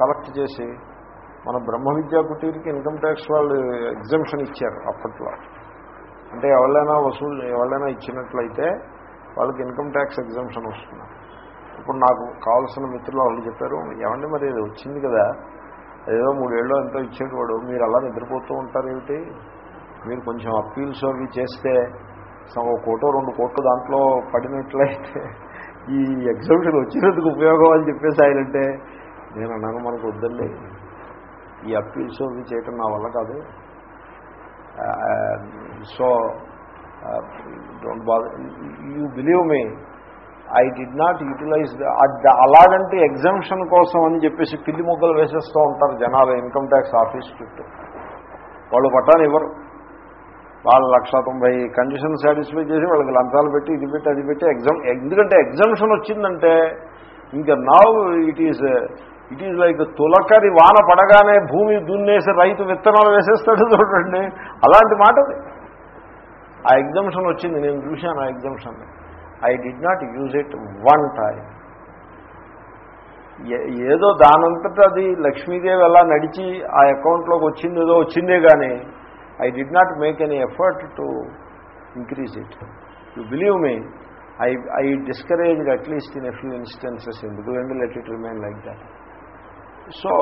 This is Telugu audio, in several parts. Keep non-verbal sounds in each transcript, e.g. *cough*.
కలెక్ట్ చేసి మన బ్రహ్మ విద్యా కుటీరికి ఇన్కమ్ ట్యాక్స్ వాళ్ళు ఎగ్జంప్షన్ ఇచ్చారు అప్పట్లో. అంటే ఎవరైనా వసూలు ఎవరైనా ఇచ్చినట్లయితే వాళ్ళకి ఇన్కమ్ ట్యాక్స్ ఎగ్జంప్షన్ వస్తుంది. ఇప్పుడు నాకు కావాల్సిన మిత్రులు వాళ్ళు చెప్పారు ఏమండి మరి ఇది వచ్చింది కదా ఏదో మూడేళ్ళు ఎంతో ఇచ్చేటవాడు మీరు అలా నిద్రపోతూ ఉంటారు ఏమిటి? మీరు కొంచెం అప్పీల్స్ అవి చేస్తే ఒక కోటో రెండు కోట్లు దాంట్లో పడినట్లయితే ఈ ఎగ్జామ్షన్ వచ్చినందుకు ఉపయోగం అని చెప్పేసి ఆయనంటే నేను అన్నాను మనకు వద్దండి. ఈ అప్పీల్స్ అవి చేయటం నా వల్ల కాదు. So don't bother you believe me I did not utilise అలాగంటే ఎగ్జామ్షన్ కోసం అని చెప్పేసి పిల్లి మొగ్గలు వేసేస్తూ ఉంటారు జనాలు ఇన్కమ్ ట్యాక్స్ ఆఫీస్ చుట్టూ. వాళ్ళు పట్టాలు ఇవ్వరు. వాళ్ళు లక్ష తొంభై కండిషన్ సాటిస్ఫై చేసి వాళ్ళకి లంచాలు పెట్టి ఇది పెట్టి అది పెట్టి ఎగ్జామ్ ఎందుకంటే ఎగ్జామ్షన్ వచ్చిందంటే ఇంకా now it is it is like తులకరి వాన పడగానే భూమి దున్నేసి రైతు విత్తనాలు వేసేస్తాడు చూడండి. అలాంటి మాట అది ఆ ఎగ్జామ్షన్ వచ్చింది. నేను చూశాను ఆ exemption I did not use it one time ఏదో దానంతటా అది లక్ష్మీదేవి ఎలా నడిచి ఆ అకౌంట్లోకి వచ్చింది ఏదో వచ్చిందే కానీ I did not make any effort to increase it you believe me I I discourage at least in a few instances ఎందుకు and let it remain like that so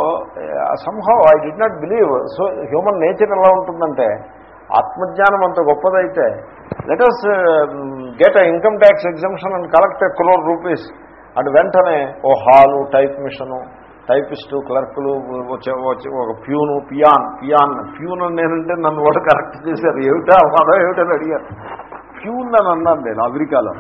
somehow I did not believe so human nature ఎలా ఉంటుందంటే ఆత్మజ్ఞానం అంత గొప్పదైతే let us get a income tax exemption and collect a crore rupees and వెంటనే ఓ హాలు టైప్ మిషను టైపిస్టు క్లర్కులు వచ్చే వచ్చే ఒక ప్యూను పియాన్ పియాన్ ప్యూన్ అని నేనంటే నన్ను కూడా కరెక్ట్ చేశారు. ఏమిటా అదో ఏమిటని అడిగారు. ప్యూన్ అని అన్నాను నేను అమెరికాలో.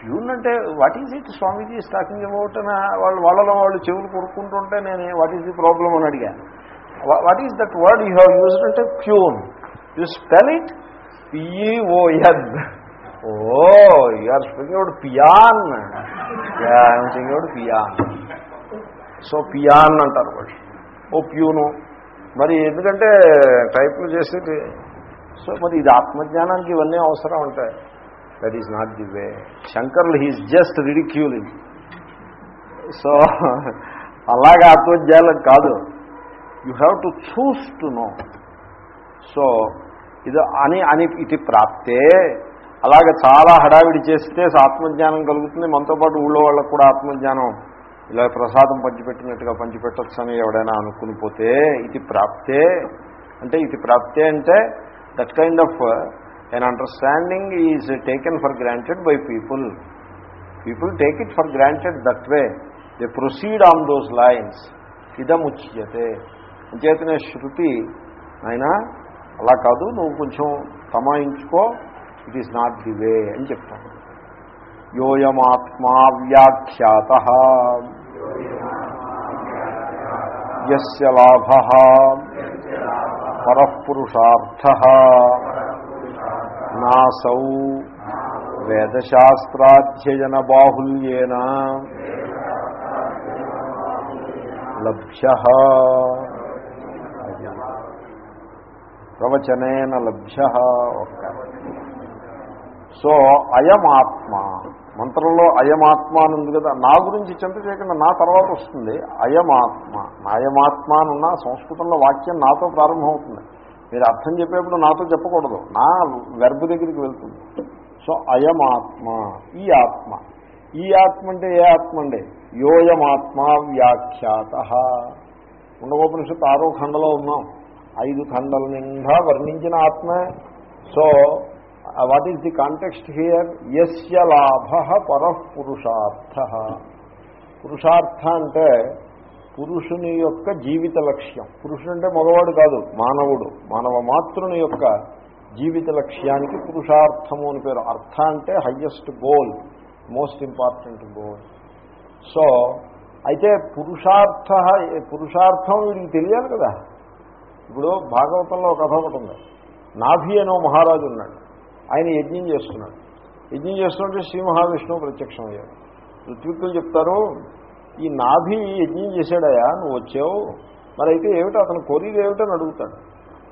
ప్యూన్ అంటే what is it Swamiji talking about అని వాళ్ళు వాళ్ళలో వాళ్ళు చెవులు కొనుక్కుంటుంటే నేను వాట్ ఈజ్ ది ప్రాబ్లం అని అడిగాను. What is that word you have used అంటే peon. You spell it P E O N oh you're speaking out peon speaking out peon so peon అంటారు వాళ్ళు. ఓ ప్యూను. మరి ఎందుకంటే టైప్లు చేసేది సో మరి ఇది ఆత్మజ్ఞానానికి ఇవన్నీ అవసరం ఉంటాయి that is not the way శంకర్లు హీఈస్ జస్ట్ రిడిక్యూలింగ్ సో అలాగే ఆత్మజ్ఞానం కాదు. You have to choose to know so ఇది అని అని ఇది ప్రాప్తే. అలాగే చాలా హడావిడి చేస్తే ఆత్మజ్ఞానం కలుగుతుంది. మనతో పాటు ఊళ్ళో వాళ్ళకు కూడా ఆత్మజ్ఞానం. ఇలా ప్రసాదం పంచిపెట్టినట్టుగా పంచిపెట్టచ్చు అని ఎవడైనా అనుకుని పోతే ఇది ప్రాప్తే. అంటే ఇది ప్రాప్తే అంటే that kind of an understanding is taken for granted by people people take it for granted that way they proceed on those lines ఇదముచ్యతే అంచేతనే శృతి అయినా అలా కాదు నువ్వు కొంచెం తమాయించుకో. It is not the way అని చెప్తాను యోయమాత్మా వ్యాఖ్యాత. యస్య లాభ. పరఃపురుషార్థ. నాసౌ. వేదశాస్త్రాధ్యయన బాహుల్యేన లభ్య. ప్రవచనేన లభ్య. ఒక్క సో అయమాత్మ. మంత్రంలో అయమాత్మ అని ఉంది కదా నా గురించి చింత చేయకుండా నా తర్వాత వస్తుంది. అయమాత్మ. నాయమాత్మ అనున్న సంస్కృతంలో వాక్యం నాతో ప్రారంభమవుతుంది. మీరు అర్థం చెప్పేప్పుడు నాతో చెప్పకూడదు. నా వెర్బ్ దగ్గరికి వెళ్తుంది. సో అయమాత్మ ఈ ఆత్మ. ఈ ఆత్మ అంటే ఏ ఆత్మ అండి? యోయమాత్మ వ్యాఖ్యాత. ఉండగోపనిషత్తు ఆరో ఖండలో ఉన్నాం. ఐదు ఖండల నిండా వర్ణించిన ఆత్మ. So what is the context here? యస్య లాభ పరఃపురుషార్థ పురుషార్థ అంటే పురుషుని యొక్క జీవిత లక్ష్యం. పురుషుడు అంటే మగవాడు కాదు మానవుడు. మానవ మాతృని యొక్క జీవిత లక్ష్యానికి పురుషార్థము అని పేరు. అర్థ అంటే highest goal most important goal so అయితే పురుషార్థ పురుషార్థం వీడికి తెలియాలి కదా. ఇప్పుడు భాగవతంలో కథ ఒకటి ఉంది. నాభి అనో మహారాజు ఉన్నాడు. ఆయన యజ్ఞం చేస్తున్నాడు. యజ్ఞం చేస్తుంటే శ్రీ మహావిష్ణువు ప్రత్యక్షం అయ్యాడు ఋత్విక్కులు చెప్తారు ఈ నాభి యజ్ఞం చేశాడయా? నువ్వు వచ్చావు. మరి అయితే ఏమిటో అతను కోరిక ఏమిటని అడుగుతాడు.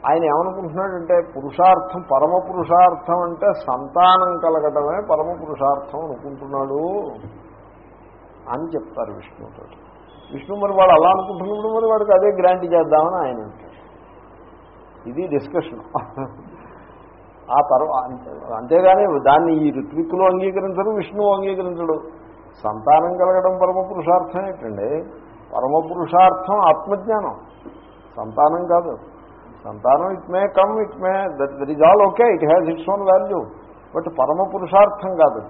ఆయన ఏమనుకుంటున్నాడంటే పురుషార్థం పరమ పురుషార్థం అంటే సంతానం కలగటమే పరమ పురుషార్థం అనుకుంటున్నాడు అని చెప్తారు విష్ణుతో విష్ణు మరి వాడు అలా అనుకుంటున్నప్పుడు మరి వాడికి అదే గ్రాంట్ చేద్దామని ఆయన అంటాడు. ఇది డిస్కషన్. ఆ తర్వాత అంతేగాని దాన్ని ఈ ఋత్విక్కులు అంగీకరించరు విష్ణువు అంగీకరించడు. సంతానం కలగడం పరమ పురుషార్థం ఏంటండి? పరమ పురుషార్థం ఆత్మజ్ఞానం. సంతానం కాదు. సంతానం it may come it may that is all okay it has its own value. But పరమ పురుషార్థం కాదు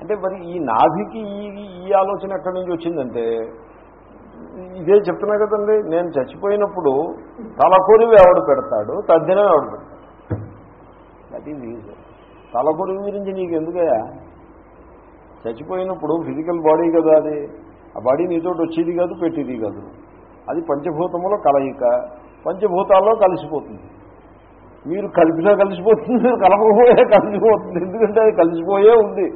అంటే మరి ఈ నాభికి ఈ ఈ ఆలోచన ఎక్కడి నుంచి వచ్చిందంటే ఇదే చెప్తున్నా కదండి నేను చచ్చిపోయినప్పుడు తలకొరివి ఎవడు పెడతాడు తద్దినం ఎవడు పెడతాడు. దట్ ఈజ్ ఈజీ తలకొరివి గురించి నీకు ఎందుకయ్యా? చచ్చిపోయినప్పుడు ఫిజికల్ బాడీ కదా అది. ఆ బాడీ నీతో వచ్చేది కాదు పెట్టేది కాదు. అది పంచభూతంలో కలయిక. పంచభూతాల్లో కలిసిపోతుంది. మీరు కలిపినా కలిసిపోతుంది మీరు కలిసిపోతుంది. ఎందుకంటే అది కలిసిపోయే ఉంది.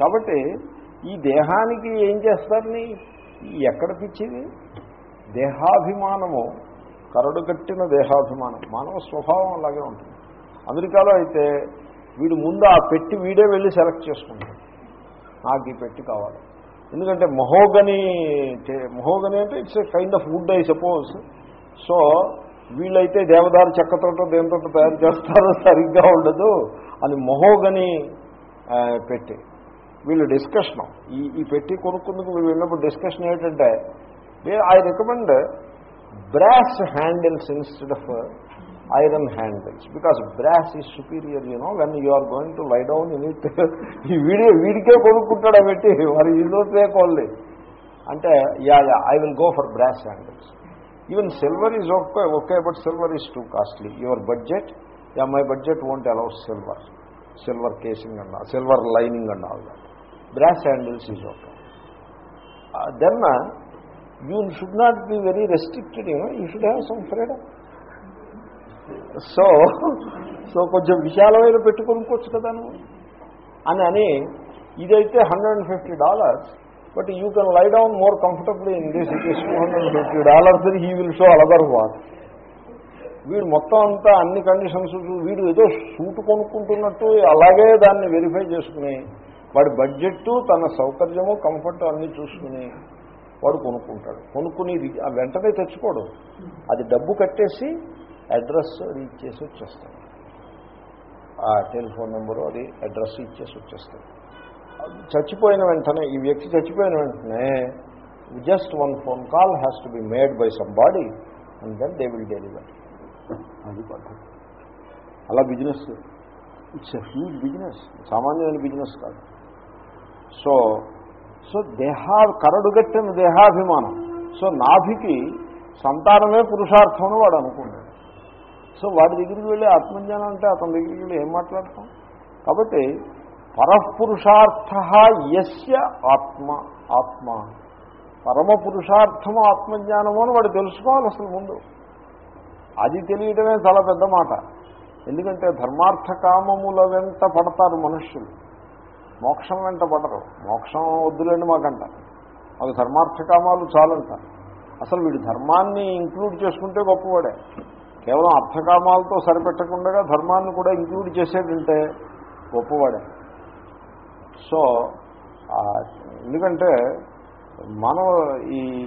కాబట్టి ఈ దేహానికి ఏం చేస్తారని ఎక్కడ పిచ్చింది? దేహాభిమానము. కరడు కట్టిన దేహాభిమానం. మానవ స్వభావం అలాగే ఉంటుంది. అమెరికాలో అయితే వీడు ముందు ఆ పెట్టి వీడే వెళ్ళి సెలెక్ట్ చేసుకుంటాడు. నాకు ఈ పెట్టి కావాలి. ఎందుకంటే మహోగని మహోగని అంటే it's a kind of wood I suppose so వీళ్ళైతే దేవదారు చెక్కతోటో దేనితో తయారు చేస్తారో సరిగ్గా ఉండదు. అని మహోగని పెట్టి. వీళ్ళు డిస్కషన్ ఈ ఈ పెట్టి కొనుక్కుందుకు వీళ్ళు వెళ్ళినప్పుడు డిస్కషన్ ఏంటంటే I recommend brass handles instead of iron handles. Because brass is superior you know when you are going to lie down in it ఈ వీడియో వీడికే కొనుక్కుంటాడా పెట్టి మరి ఈలో కోల్ది అంటే yeah yeah I will go for brass handles even silver is okay okay but silver is too costly your budget yeah my budget won't allow silver silver casing and silver lining and all that brass handles is okay then you should not be very restricted you you should have some freedom so so కొంచెం విశాలమైన పెట్టుకొనుకోవచ్చు కదా నువ్వు? అని అని ఇదైతే hundred and fifty dollars but you can lie down more comfortable in this it is two hundred and fifty dollars he will show all other what వీడు మొత్తం అంతా అన్ని కండిషన్స్ వీడు ఏదో సూటు కొనుక్కుంటున్నట్టు అలాగే దాన్ని వెరిఫై చేసుకుని వాడి బడ్జెట్ తన సౌకర్యము కంఫర్ట్ అన్నీ చూసుకుని వాడు కొనుక్కుంటాడు. కొనుక్కుని వెంటనే తెచ్చుకోడు. అది డబ్బు కట్టేసి అడ్రస్ అది ఇచ్చేసి వచ్చేస్తాడు. ఆ టెలిఫోన్ నెంబరు అది అడ్రస్ ఇచ్చేసి వచ్చేస్తాడు. చచ్చిపోయిన వెంటనే ఈ వ్యక్తి చచ్చిపోయిన వెంటనే just one phone call has to be made by somebody and then they will deliver అది పద్ధతి. అలా business it's a huge business సామాన్యమైన బిజినెస్ కాదు. సో సో దేహా కరడుగట్టిన దేహాభిమానం. సో నాభికి సంతానమే పురుషార్థం అని వాడు అనుకున్నాడు సో వాడి దగ్గరికి వెళ్ళి ఆత్మజ్ఞానం అంటే అతని దగ్గరికి వెళ్ళి ఏం మాట్లాడతాం? కాబట్టి పరపురుషార్థ ఎస్య ఆత్మ ఆత్మ. పరమ పురుషార్థము ఆత్మజ్ఞానము అని వాడు తెలుసుకోవాలి అసలు ముందు. అది తెలియటమే చాలా పెద్ద మాట. ఎందుకంటే ధర్మార్థ కామముల వెంట పడతారు మనుష్యులు. మోక్షం వెంట పడరు. మోక్షం వద్దులేండి మాకంట. మాకు ధర్మార్థ కామాలు చాలంట. అసలు వీడు ధర్మాన్ని ఇంక్లూడ్ చేసుకుంటే గొప్పవాడే. కేవలం అర్థకామాలతో సరిపెట్టకుండా ధర్మాన్ని కూడా ఇంక్లూడ్ చేసేటంటే గొప్పవాడే. సో ఎందుకంటే మనం ఈ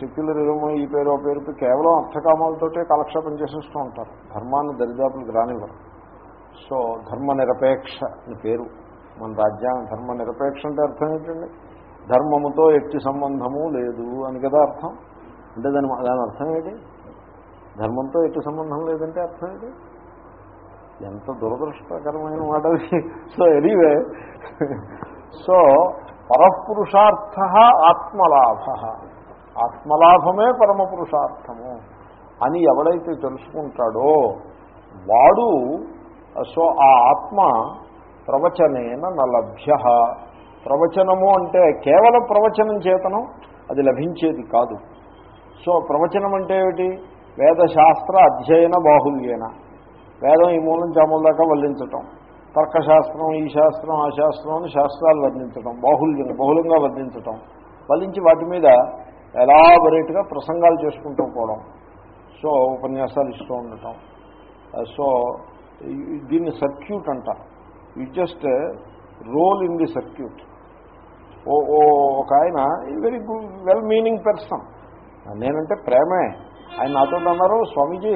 సెక్యులరిజం ఈ పేరు ఆ పేరుకి కేవలం అర్థకామాలతోటే కాలక్షేపం చేసేస్తూ ఉంటారు. ధర్మాన్ని దరిదాపులకు రానివ్వరు. సో ధర్మ నిరపేక్ష అని పేరు. మన రాజ్యాంగం ధర్మ నిరపేక్ష అంటే అర్థం ఏంటండి? ధర్మముతో ఎట్టి సంబంధము లేదు అని కదా అర్థం. అంటే దాని దాని అర్థం ఏంటి? ధర్మంతో ఎటు సంబంధం లేదంటే అర్థం ఏంటి? ఎంత దురదృష్టకరమైన మాట సో ఎనీవే సో పరపురుషార్థ ఆత్మలాభ. ఆత్మలాభమే పరమపురుషార్థము అని ఎవడైతే తెలుసుకుంటాడో వాడు సో ఆ ఆత్మ ప్రవచనేన నలభ్య ప్రవచనము అంటే కేవలం ప్రవచనం చేతనం అది లభించేది కాదు. సో ప్రవచనం అంటే ఏమిటి? వేదశాస్త్ర అధ్యయన బాహుల్యేన. వేదం ఈ మూలం చాముల దాకా వల్లించటం. తర్కశాస్త్రం ఈ శాస్త్రం ఆ శాస్త్రం అని శాస్త్రాలు వర్ణించటం. బాహుల్యం బహుళంగా వర్ణించటం. వల్లించి వాటి మీద ఎలాబరేట్గా ప్రసంగాలు చేసుకుంటూ పోవడం. సో ఉపన్యాసాలు ఇస్తూ ఉండటం. సో దీన్ని సర్క్యూట్ అంటారు you just roll in the circuit. Oh oh ఒక ఆయన very good well meaning person. నేనంటే ప్రేమే. ఆయన నాతో అన్నారు స్వామీజీ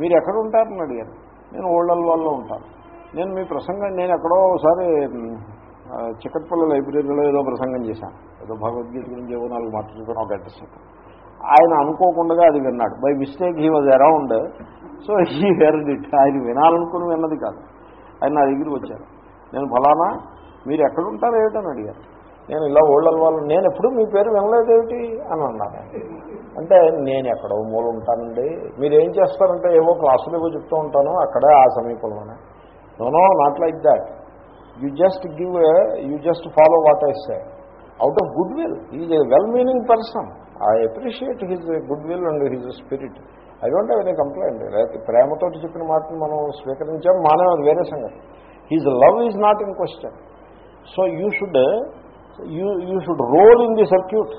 మీరు ఎక్కడ ఉంటారని అడిగారు. నేను ఓల్డల్ వాళ్ళలో ఉంటాను. నేను మీ ప్రసంగం నేను ఎక్కడో ఒకసారి చికట్పల్లి చిక్కట్పల్లి లైబ్రరీలో ఏదో ప్రసంగం చేశాను. ఏదో భగవద్గీత గురించి ఏవో నాలుగు మాటలు ఒక గంట ఆయన అనుకోకుండా అది విన్నాడు. By mistake he was around so he heard it ఆయన వినాలనుకుని విన్నది కాదు. ఆయన నా దగ్గరికి వచ్చారు. నేను ఫలానా మీరు ఎక్కడుంటారు ఏమిటని అడిగారు. నేను ఇలా ఓళ్ళ వాళ్ళు నేను ఎప్పుడు మీ పేరు వినలేదేమిటి? అని అన్నాను అంటే నేను ఎక్కడో మూలు ఉంటానండి మీరేం చేస్తారంటే ఏవో క్లాసులు ఏవో చెప్తూ ఉంటాను అక్కడే ఆ సమీపంలోనే. No not like that you just give you just follow what I say out of goodwill is a well meaning person I appreciate his goodwill and his spirit I don't have any complaint ప్రేమతో చెప్పిన మాటను మనం స్వీకరించాం మానే అది వేరే సంగతి. His love is not in question so you should you you should roll in the circuit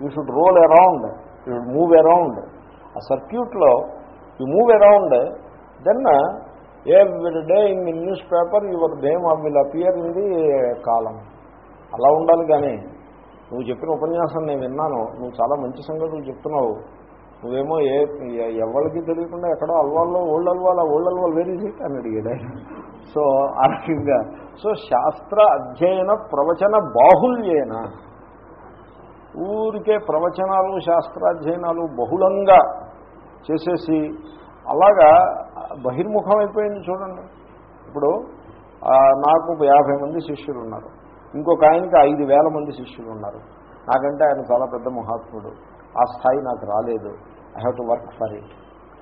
you should roll around you should move around ఆ సర్క్యూట్లో you move around then every day in the newspaper your name will appear in the column అలా ఉండాలి కానీ నువ్వు చెప్పిన ఉపన్యాసం నేను విన్నాను. నువ్వు చాలా మంచి సంగతులు చెప్తున్నావు. నువ్వేమో ఏ ఎవరికి తెలియకుండా ఎక్కడో అల్వాల్లో old Alwal old Alwal very seat అని అడిగాడు సో ఆ రకంగా. సో శాస్త్ర అధ్యయన ప్రవచన బాహుల్యేన. ఊరికే ప్రవచనాలు శాస్త్రాధ్యయనాలు బహుళంగా చేసేసి అలాగా బహిర్ముఖం అయిపోయింది చూడండి. ఇప్పుడు నాకు యాభై మంది శిష్యులు ఉన్నారు ఇంకొక ఆయనకి ఐదు వేల మంది శిష్యులు ఉన్నారు నాకంటే ఆయన చాలా పెద్ద మహాత్ముడు. ఆ స్థాయి నాకు రాలేదు. I have to work for it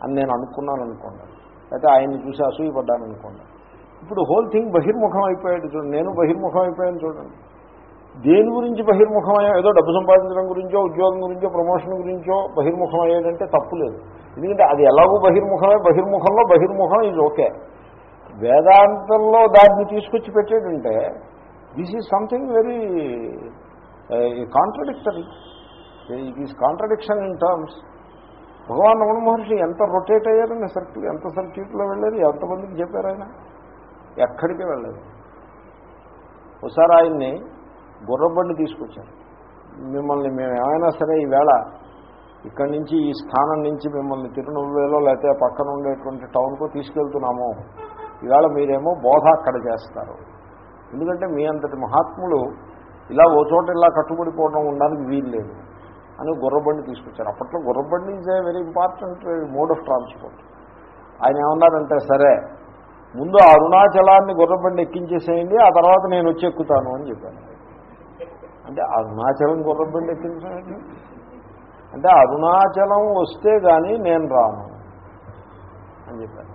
అని నేను అనుకున్నాను అనుకోండి. అయితే ఆయన్ని చూసి అసూయపడ్డాను అనుకోండి. ఇప్పుడు హోల్ థింగ్ బహిర్ముఖం అయిపోయాడు చూడండి. నేను బహిర్ముఖం అయిపోయాను చూడండి. దేని గురించి బహిర్ముఖం ఏదో డబ్బు సంపాదించడం గురించో ఉద్యోగం గురించో ప్రమోషన్ గురించో బహిర్ముఖం అయ్యాడంటే తప్పు లేదు. ఎందుకంటే అది ఎలాగో బహిర్ముఖమే బహిర్ముఖంలో బహిర్ముఖం ఇది ఓకే వేదాంతంలో దాన్ని తీసుకొచ్చి పెట్టేటంటే this is something very contradictory it is contradiction in terms Bhagavan Ramana Maharshi ఎంత రొటేట్ అయ్యారని సర్క్యూ ఎంత సర్క్యూట్లో వెళ్ళారు? ఎంతమందికి చెప్పారు ఆయన? ఎక్కడికి వెళ్ళలేదు. ఒకసారి ఆయన్ని గుర్రబండి తీసుకొచ్చారు. మిమ్మల్ని మేము ఏమైనా సరే ఈవేళ ఇక్కడి నుంచి ఈ స్థానం నుంచి మిమ్మల్ని తిరునవ్వేలో లేకపోతే పక్కన ఉండేటువంటి టౌన్కో తీసుకెళ్తున్నాము. ఈవేళ మీరేమో బోధ అక్కడ చేస్తారు. ఎందుకంటే మీ అంతటి మహాత్ములు ఇలా ఓ చోట ఇలా కట్టుబడిపోవడం ఉండడానికి వీలు లేదు అని గుర్రబండి తీసుకొచ్చారు. అప్పట్లో గుర్రబండి is a very important mode of transport ఆయన ఏమన్నారంటే సరే ముందు ఆ అరుణాచలాన్ని గుర్రబండి ఎక్కించేసేయండి ఆ తర్వాత నేను వచ్చి ఎక్కుతాను అని చెప్పాను అంటే అరుణాచలం గుర్రబండి ఎక్కించండి అంటే అరుణాచలం వస్తే కానీ నేను రాను అని చెప్పాను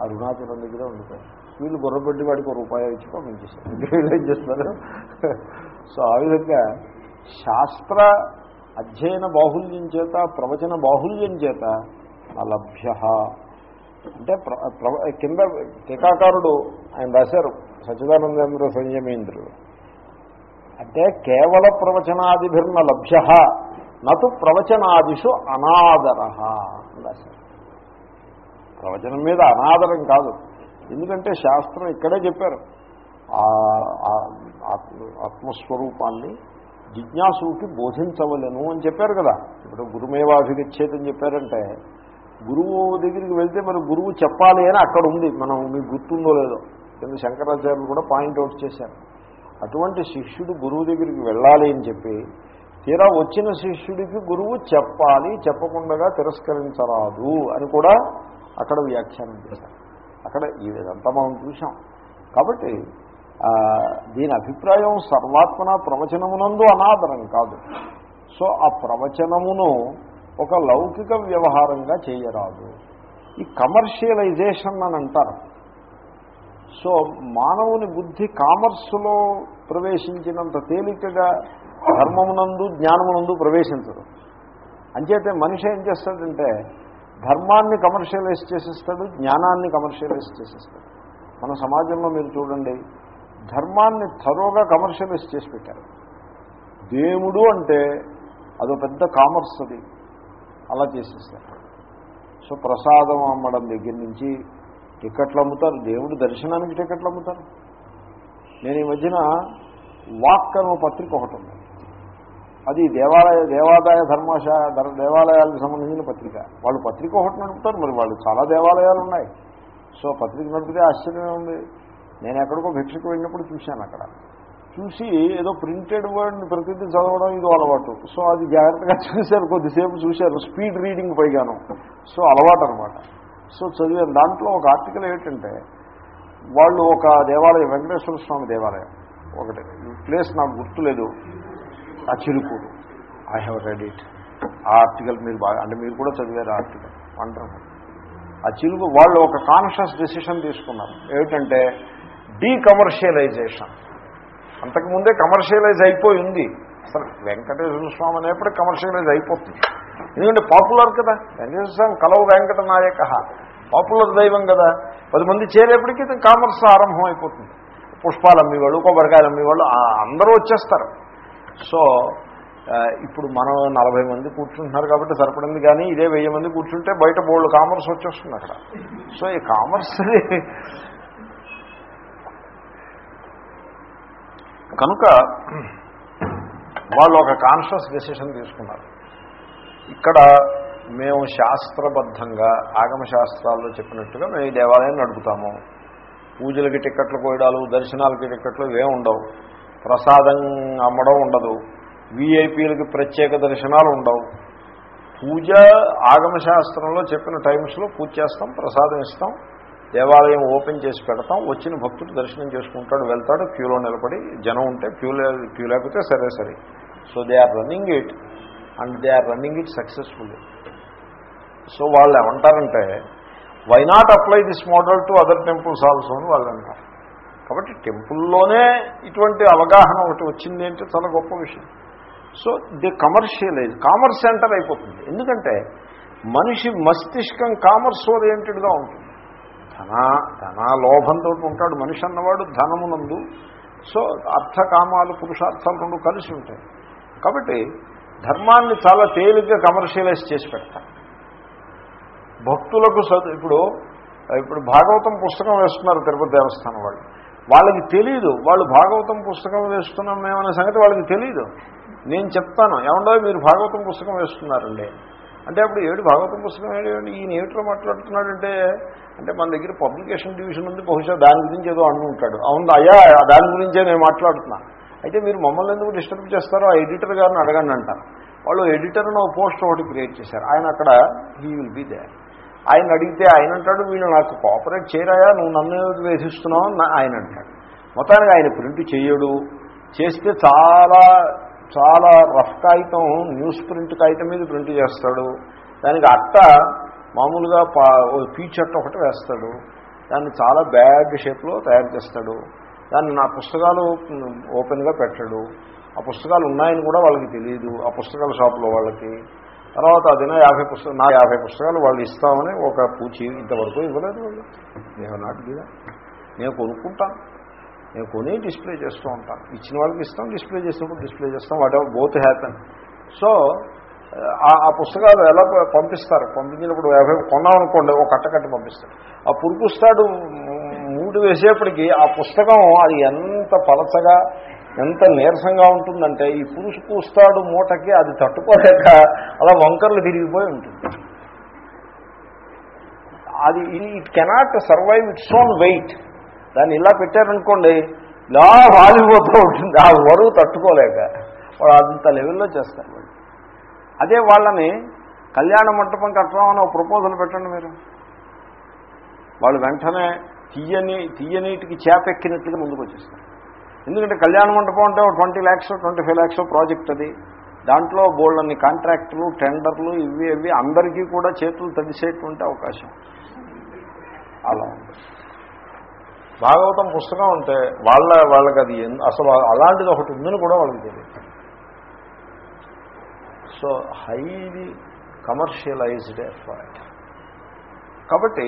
అరుణాచలం దగ్గర ఉండిపోయాను వీళ్ళు గుర్రబెట్టి వాడికి ఒక రూపాయి ఇచ్చి పంపించేస్తారు వీళ్ళు ఏం చేస్తారు సో ఆ విధంగా శాస్త్ర అధ్యయన బాహుల్యం చేత ప్రవచన బాహుల్యం చేత అలభ్య అంటే ప్ర ప్ర- కింద టీకాకారుడు ఆయన రాశారు సచ్చిదానందేంద్ర సంయమేంద్రుడు. అంటే కేవల ప్రవచనాదిభిర్న లభ్య నటు ప్రవచనాదిషు అనాదర ప్రవచనం మీద అనాదరం కాదు. ఎందుకంటే శాస్త్రం ఇక్కడే చెప్పారు. ఆత్మస్వరూపాన్ని జిజ్ఞాసుకి బోధించవలను అని చెప్పారు కదా. ఇప్పుడు గురుమేవాభిగచ్చేదని చెప్పారంటే గురువు దగ్గరికి వెళ్తే మరి గురువు చెప్పాలి అని అక్కడ ఉంది. మనం మీకు గుర్తుందో లేదో. కింద శంకరాచార్యులు కూడా పాయింట్అవుట్ చేశారు. అటువంటి శిష్యుడు గురువు దగ్గరికి వెళ్ళాలి అని చెప్పి తీరా వచ్చిన శిష్యుడికి గురువు చెప్పాలి చెప్పకుండా తిరస్కరించరాదు అని కూడా అక్కడ వ్యాఖ్యానం చేశారు. అక్కడ ఇదంతా మనం చూసాం కాబట్టి దీని అభిప్రాయం సర్వాత్మన ప్రవచనమునందు అనాదరం కాదు. సో ఆ ప్రవచనమును ఒక లౌకిక వ్యవహారంగా చేయరాదు. ఈ కమర్షియలైజేషన్ అని అంటారు. సో మానవుని బుద్ధి కామర్స్లో ప్రవేశించినంత తేలికగా ధర్మమునందు జ్ఞానమునందు ప్రవేశించదు. అంచేతే మనిషి ఏం చేస్తాడంటే ధర్మాన్ని కమర్షియలైజ్ చేసేస్తాడు జ్ఞానాన్ని కమర్షియలైజ్ చేసేస్తాడు. మన సమాజంలో మీరు చూడండి ధర్మాన్ని తరోగా కమర్షియలైజ్ చేసి పెట్టారు. దేవుడు అంటే అదో పెద్ద కామర్స్ అది. అలా చేసేస్తారు. సో ప్రసాదం అమ్మడం దగ్గర నుంచి టికెట్లు అమ్ముతారు. దేవుడు దర్శనానికి టికెట్లు అమ్ముతారు. నేను ఈ మధ్యన వాక్ అనే పత్రిక ఒకటి ఉంది. అది దేవాలయ దేవాదాయ ధర్మశా దేవాలయాలకు సంబంధించిన పత్రిక. వాళ్ళు పత్రిక ఒకటి నడుపుతారు. మరి వాళ్ళు చాలా దేవాలయాలు ఉన్నాయి. సో పత్రిక నడిపితే ఆశ్చర్యమే ఉంది. నేను ఎక్కడికో భిక్షకు వెళ్ళినప్పుడు చూశాను అక్కడ. చూసి ఏదో ప్రింటెడ్ వర్డ్ని ప్రతిదీ చదవడం ఇది అలవాటు. సో అది జాగ్రత్తగా చూశారు. కొద్దిసేపు చూశారు. స్పీడ్ రీడింగ్ పైగాను. సో అలవాటు అనమాట సో చదివాను దాంట్లో ఒక ఆర్టికల్ ఏంటంటే వాళ్ళు ఒక దేవాలయం వెంకటేశ్వర స్వామి దేవాలయం ఒకటి. ప్లేస్ నాకు గుర్తులేదు. ఆ Chirukuru. I have read it ఆ ఆర్టికల్ మీరు బాగా అంటే మీరు కూడా చదివారు ఆర్టికల్. వండర్ఫుల్ ఆ చిలుకు వాళ్ళు ఒక కాన్షియస్ డెసిషన్ తీసుకున్నారు. ఏమిటంటే డీకమర్షియలైజేషన్ అంతకుముందే కమర్షియలైజ్ అయిపోయి ఉంది. అసలు వెంకటేశ్వర స్వామి అనేప్పుడు కమర్షియలైజ్ అయిపోతుంది. ఎందుకంటే పాపులర్ కదా. వెంకటేశ్వర స్వామి కలవు వెంకట నాయక పాపులర్ దైవం కదా. పది మంది చేరేప్పటికీ కామర్స్ ఆరంభం అయిపోతుంది పుష్పాలు అమ్మేవాళ్ళు కొబ్బరికాయలు అమ్మేవాళ్ళు అందరూ వచ్చేస్తారు. సో ఇప్పుడు మనం నలభై మంది కూర్చుంటున్నారు కాబట్టి సరిపడింది కానీ ఇదే వెయ్యి మంది కూర్చుంటే బయట బోర్డు కామర్స్ వచ్చేస్తుంది అక్కడ. సో ఈ కామర్స్ కనుక వాళ్ళు ఒక కాన్షియస్ డెసిషన్ తీసుకున్నారు. ఇక్కడ మేము శాస్త్రబద్ధంగా ఆగమశాస్త్రాల్లో చెప్పినట్టుగా మేము ఈ దేవాలయం నడుపుతాము. పూజలకి టిక్కెట్లు కోయడాలు దర్శనాలకి టిక్కెట్లు ఇవే ఉండవు. ప్రసాదం అమ్మడం ఉండదు. వీఐపీలకి ప్రత్యేక దర్శనాలు ఉండవు. పూజ ఆగమశాస్త్రంలో చెప్పిన టైమ్స్లో పూజ చేస్తాం ప్రసాదం ఇస్తాం దేవాలయం ఓపెన్ చేసి పెడతాం వచ్చిన భక్తుడు దర్శనం చేసుకుంటాడు వెళ్తాడు క్యూలో నిలబడి జనం ఉంటే క్యూ క్యూ లేకపోతే సరే సరే. So they are running it and they are running it successfully so వాళ్ళు ఏమంటారంటే why not apply this model to other temples also అని వాళ్ళు అంటారు. కాబట్టి టెంపుల్లోనే ఇటువంటి అవగాహన ఒకటి వచ్చింది అంటే చాలా గొప్ప విషయం. So the commercialise commerce centre అయిపోతుంది. ఎందుకంటే మనిషి మస్తిష్కం కామర్స్ ఓరియంటెడ్గా ఉంటుంది. ధన ధన లోభంతో ఉంటాడు మనిషి అన్నవాడు ధనమునందు. సో అర్థకామాలు పురుషార్థాలు రెండు కలిసి ఉంటాయి. కాబట్టి ధర్మాన్ని చాలా తేలిగ్గా కమర్షియలైజ్ చేసి పెడతారు భక్తులకు ఇప్పుడు ఇప్పుడు భాగవతం పుస్తకం వేస్తున్నారు తిరుపతి దేవస్థానం వాళ్ళు. వాళ్ళకి తెలియదు వాళ్ళు భాగవతం పుస్తకం వేస్తున్నాం మేమనే సంగతి వాళ్ళకి తెలియదు నేను చెప్తాను ఏమండో మీరు భాగవతం పుస్తకం వేస్తున్నారండి. అంటే అప్పుడు ఏడు భాగవతం పుస్తకం ఏడు ఈయన ఏమిటిలో మాట్లాడుతున్నాడంటే అంటే మన దగ్గర పబ్లికేషన్ డివిజన్ ఉంది బహుశా దాని గురించి ఏదో అనుకుంటాడు అవును అయ్యా దాని గురించే నేను మాట్లాడుతున్నా. అయితే మీరు మమ్మల్ని ఎందుకు డిస్టర్బ్ చేస్తారో ఆ ఎడిటర్ గారిని అడగండి అంటారు. వాళ్ళు ఎడిటర్ పోస్ట్ ఒకటి క్రియేట్ చేశారు. ఆయన అక్కడ హీ విల్ బీ దే ఆయన అడిగితే ఆయన అంటాడు వీళ్ళు నాకు కోఆపరేట్ చేయరాయా? నువ్వు నన్ను వేధిస్తున్నావు అని ఆయన అంటాడు. మొత్తానికి ఆయన ప్రింట్ చేయడు. చేస్తే చాలా చాలా రఫ్ కాగితం న్యూస్ ప్రింట్ కాగితం మీద ప్రింట్ చేస్తాడు. దానికి అట్ట మామూలుగా పా ఓ పీచ్ అట్ట ఒకటి వేస్తాడు. దాన్ని చాలా బ్యాడ్ షేప్లో తయారు చేస్తాడు. దాన్ని నా పుస్తకాలు ఓపెన్గా పెట్టడు. ఆ పుస్తకాలు ఉన్నాయని కూడా వాళ్ళకి తెలియదు ఆ పుస్తకాల షాపులో వాళ్ళకి. తర్వాత అదిన యాభై పుస్తకం నా యాభై పుస్తకాలు వాళ్ళు ఇస్తామని ఒక పూచి ఇంతవరకు ఇవ్వలేదు వాళ్ళు. నేను నాటి నేను కొనుక్కుంటాను నేను కొని డిస్ప్లే చేస్తూ ఉంటాను ఇచ్చిన వాళ్ళకి ఇస్తాం డిస్ప్లే చేసినప్పుడు డిస్ప్లే చేస్తాం whatever both happen so ఆ- పుస్తకాలు ఎలా పంపిస్తారు? పంపించినప్పుడు యాభై కొన్నామనుకోండి ఒక కట్ట కట్టి పంపిస్తారు. ఆ పురుకుస్తాడు మూడు వేసేప్పటికీ ఆ పుస్తకం అది ఎంత పలచగా ఎంత నీరసంగా ఉంటుందంటే ఈ పురుషు పూస్తాడు మూటకి అది తట్టుకోలేక అలా వంకర్లు తిరిగిపోయి ఉంటుంది. అది it cannot survive its own weight. దాన్ని ఇలా పెట్టారనుకోండి ఇలా వాలిపోతూ ఉంటుంది. ఆ వరువు తట్టుకోలేక. వాడు అంత లెవెల్లో చేస్తారు వాళ్ళు అదే వాళ్ళని కళ్యాణ మంటపం కట్టడం ఒక ప్రపోజల్ పెట్టండి మీరు. వాళ్ళు వెంటనే తీయని తీయనీటికి చేపెక్కినట్లుగా ముందుకు వచ్చేస్తారు ఎందుకంటే కళ్యాణ మండపం అంటే twenty lakhs twenty five lakhs project అది. దాంట్లో బోల్డన్ని కాంట్రాక్టులు టెండర్లు ఇవి ఇవి అందరికీ కూడా చేతులు తడిసేటువంటి అవకాశం. అలా ఉంది. భాగవతం పుస్తకం ఉంటే వాళ్ళ వాళ్ళకి అది అసలు అలాంటిది ఒకటి ఉందని కూడా వాళ్ళకి తెలియదు. సో హైలీ కమర్షియలైజ్డ్ ఎఫర్ట్ కాబట్టి